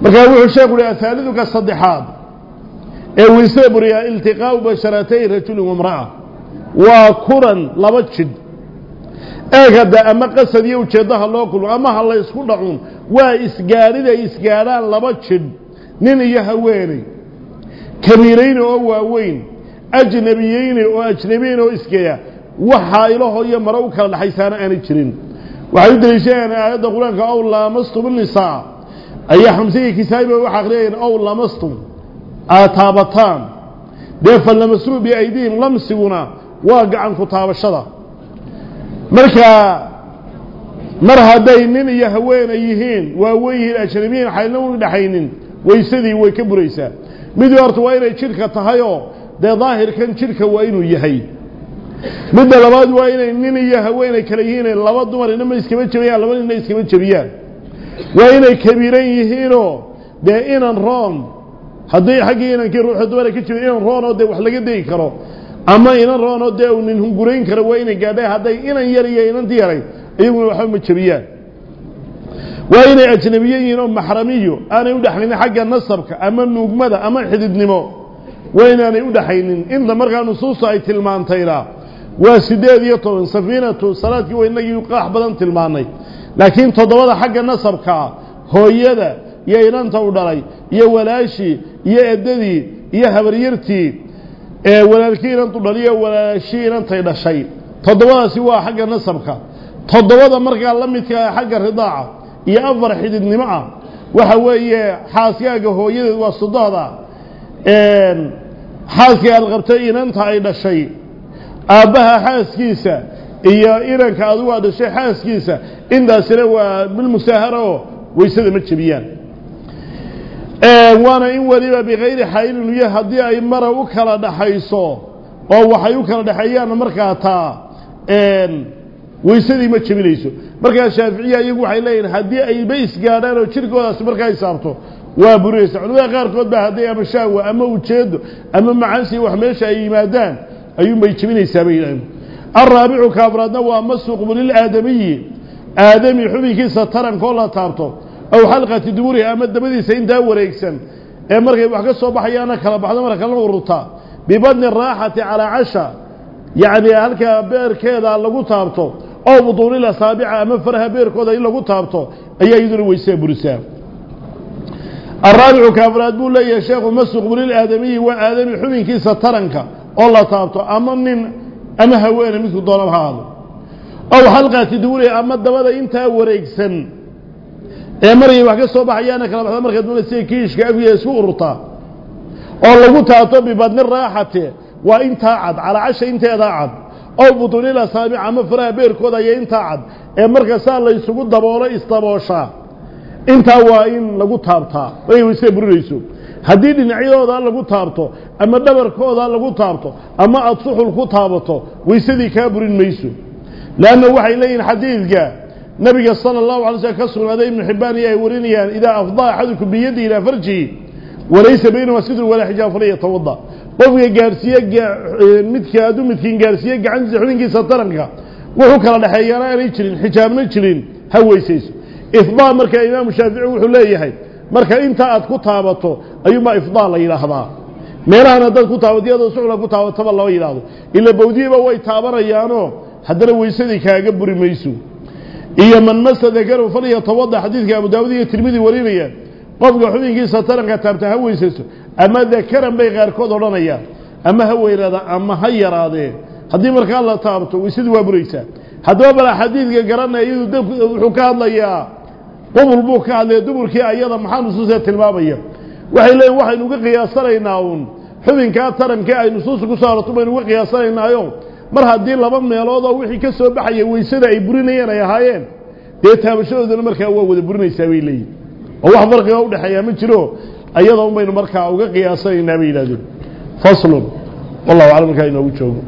markaa wuxuu sheeku uhi ahaaliduka saddexaad ee weysada buriyaa iltiqaa'u basharatay rajulin wamra'a waa kulan laba jidh eegada ama qasad iyo ujeeddaha loo kulmo ama ha la ysku dhacun waa isgaadhid ay isgaadhaan laba jidh nin iyo haweeney. Kabiirayni oo waaweyn ajnabiyeyni oo ajnabiyeyn oo isgeeya waxaa ilaho iyo maro u kala dhexaysaana aanay jirin. Waxay u deliishayaan aayadda qur'aanka ow laamastum nisaa ayaa xamsiga kisaayiba waxa akhriyayeen ow lamastum aad taabataan dee fallamasuu biaydihim lamsiguna waa gacanku taabashada. Marka mar hadday nin iyo haweenay yihiin waaweyn yihiin ajnabiyiin xaylna u dhexaynin weysadii way ka buraysaa. Midii horta waa inay jidhka tahayoo dee daahirkan jidhka waa inuu yahay midda labaad waa inay nin iyo haweenay kale yihiin laba dumar inama iskama jebiyaan laba nina iskama jebiyaan. Waa inay kabiiran yihiinoo dee inan roon haddii xaggii inankii ruuxa dumara ka jiro inan roon oo dee wax laga dayi karo ama inan roon oo dee uu nin hungurayn karo waa inay gaadha hadday inan yar iyo inanti yaray iyaguna waxba ma jebiyaan. Waa inay ajnabiye yihiin oo maxramiyo aanay u dhexaynin xagga nasabka ama nuugmada ama xididnimo waa inaanay u dhexaynin inta markaa nusuusta ay tilmaantayna waa siddeed iyo toban safiinatu salaadkii waa inagii qaax badan tilmaanay. Laakiin toddobada xagga nasabkaa hooyada iyo inanta u dhalay iyo walaashii iyo eddadii iyo habaryartii ee walaalkii inantu dhaliyo walaashii inantay dhashay. Toddobadaasi waa xagga nasabka toddobada markaa la midka xagga ridaaca iyo afar xididnimo ah waxa weeye xaaskaaga hooyadeed waa sodohda xaaskii aad qabtay inanta ay dhashay aabbaha xaaskiisa iyo inanka adigu aad dhashay xaaskiisa intaasina waa bilmusaahara oo weysada ma jebiyaan. Waana in weliba bikayri xaylin iyo haddii ay mara u kala dhaxayso oo waxay u kala dhexeeyaanna markaa taa weysadii ma jebinayso markaa shaaficiya iyagu waxay leeyihiin haddii ayba isgaadhaan oo jirkoodaasi markaa isaabto waa burinaysa culamada qaarkood baa hadday ama shahwa ama ujeedo ama macansi wax meesha ay yimaadaan ayuun bay jebinaysaa bay yidhahdeen. Alraabicu ka afraadna waa masuqbu lilaadamiyi aadami xubinkiisa tarankoo la taabto. Aw xalqati duburihi ama dabadiisa intaa wareegsan. Ee markay wax ka soo baxayaana kala baxdo marka kalena ururta. Bibadni raaxati calaa casha. Yacni halkaa beerkeeda lagu taabto. Oo buduulil asaabica ama faraha beerkooda in lagu taabto. Ayaa iyaduna weysea burisaa alraabicu ka afraad buu leeyahay sheekhu masuqbu lilaadamiyi waa aadami xubinkiisa taranka oo la taabto ama nin ama haweene midku doonan ha aado. Aw halqaasi duule ama dabada intaa wareegsan ee markay wax ka soo baxayaana kala baxda markaa doonaa sida kiishka afgeeda isku ururtaa oo lagu taabto bibadni raaxate waa intaa cad calaacasha inteedaa cad. Ow butunil asaabic ama faraha beerkooda ayaa intaa cad ee marka saa la ysugu daboolo isdabooshaa intaa waa in lagu taabtaa ay wayse burinayso haddii dhinacyadooda lagu taabto ama dhabarkooda lagu taabto ama aada suxul ku taabato waysadii kaa burin mayso. Leanna waxay leeyihiin xadiidka nabiga sala allahu alay slm ka sugnaaday ibnu xibbaan iyo ay warinayaan idaa afdaa axadukum biyadi ilaa farjihi walaysa baynahuma sidrun walaa xijaab falyatawada qofka gaarsiiye midka hadduu midkiin gaarsiiye gacantiisa xubinkiisa taranka wuxuu kala dhexeeyaana aanay jirin xijaabna jirin ha weysayso. Ifdaa marka imaamu shaafici wuxuu leeyahay marka intaa aad ku taabato ayuunbaa ifdaa la yidhaahdaa meelahan haddaad ku taabato iyadoo suxla ku taabataba lama yidhaahdo ila bawdiyaba way taabanayaanoo haddana weysadii kaaga buri mayso. Iyo man masa dakaru falyatawada xadiidka abu daawud iyo tirmidi warinayaan qofka xubinkiisa taranka taabta ha weysayso ama dakaran bay qaarkood odhanayaan. Ama ha weynaada ama ha yaraadee haddii markaa la taabto weysadii waa buraysaa. Haddaba bala xadiidka garanaya iyadu wuxuu ka hadlayaa qubul buu ka hadlaya duburkii ayada maxaa nusuusee tilmaamaya? Waxay leeyiin waxaynu uga qiyaasanaynaa uun. Xubinkaa tarankii ay nusuusta ku soo arorto baynu uga qiyaasanaynaayo. Mar haddii laba meelood oo wixii ka soo baxaya weysada ay burinayeen ay ahaayeen dee taabashadooduna markaa waa wada burinaysaa bay leeyihiin oo wax farqiga u dhexeeyaa ma jiro. Ayada un baynu markaa uga qiyaasanaynaa bay yidhahdeen faslun. Wallahu aclam markaa inoogu joogo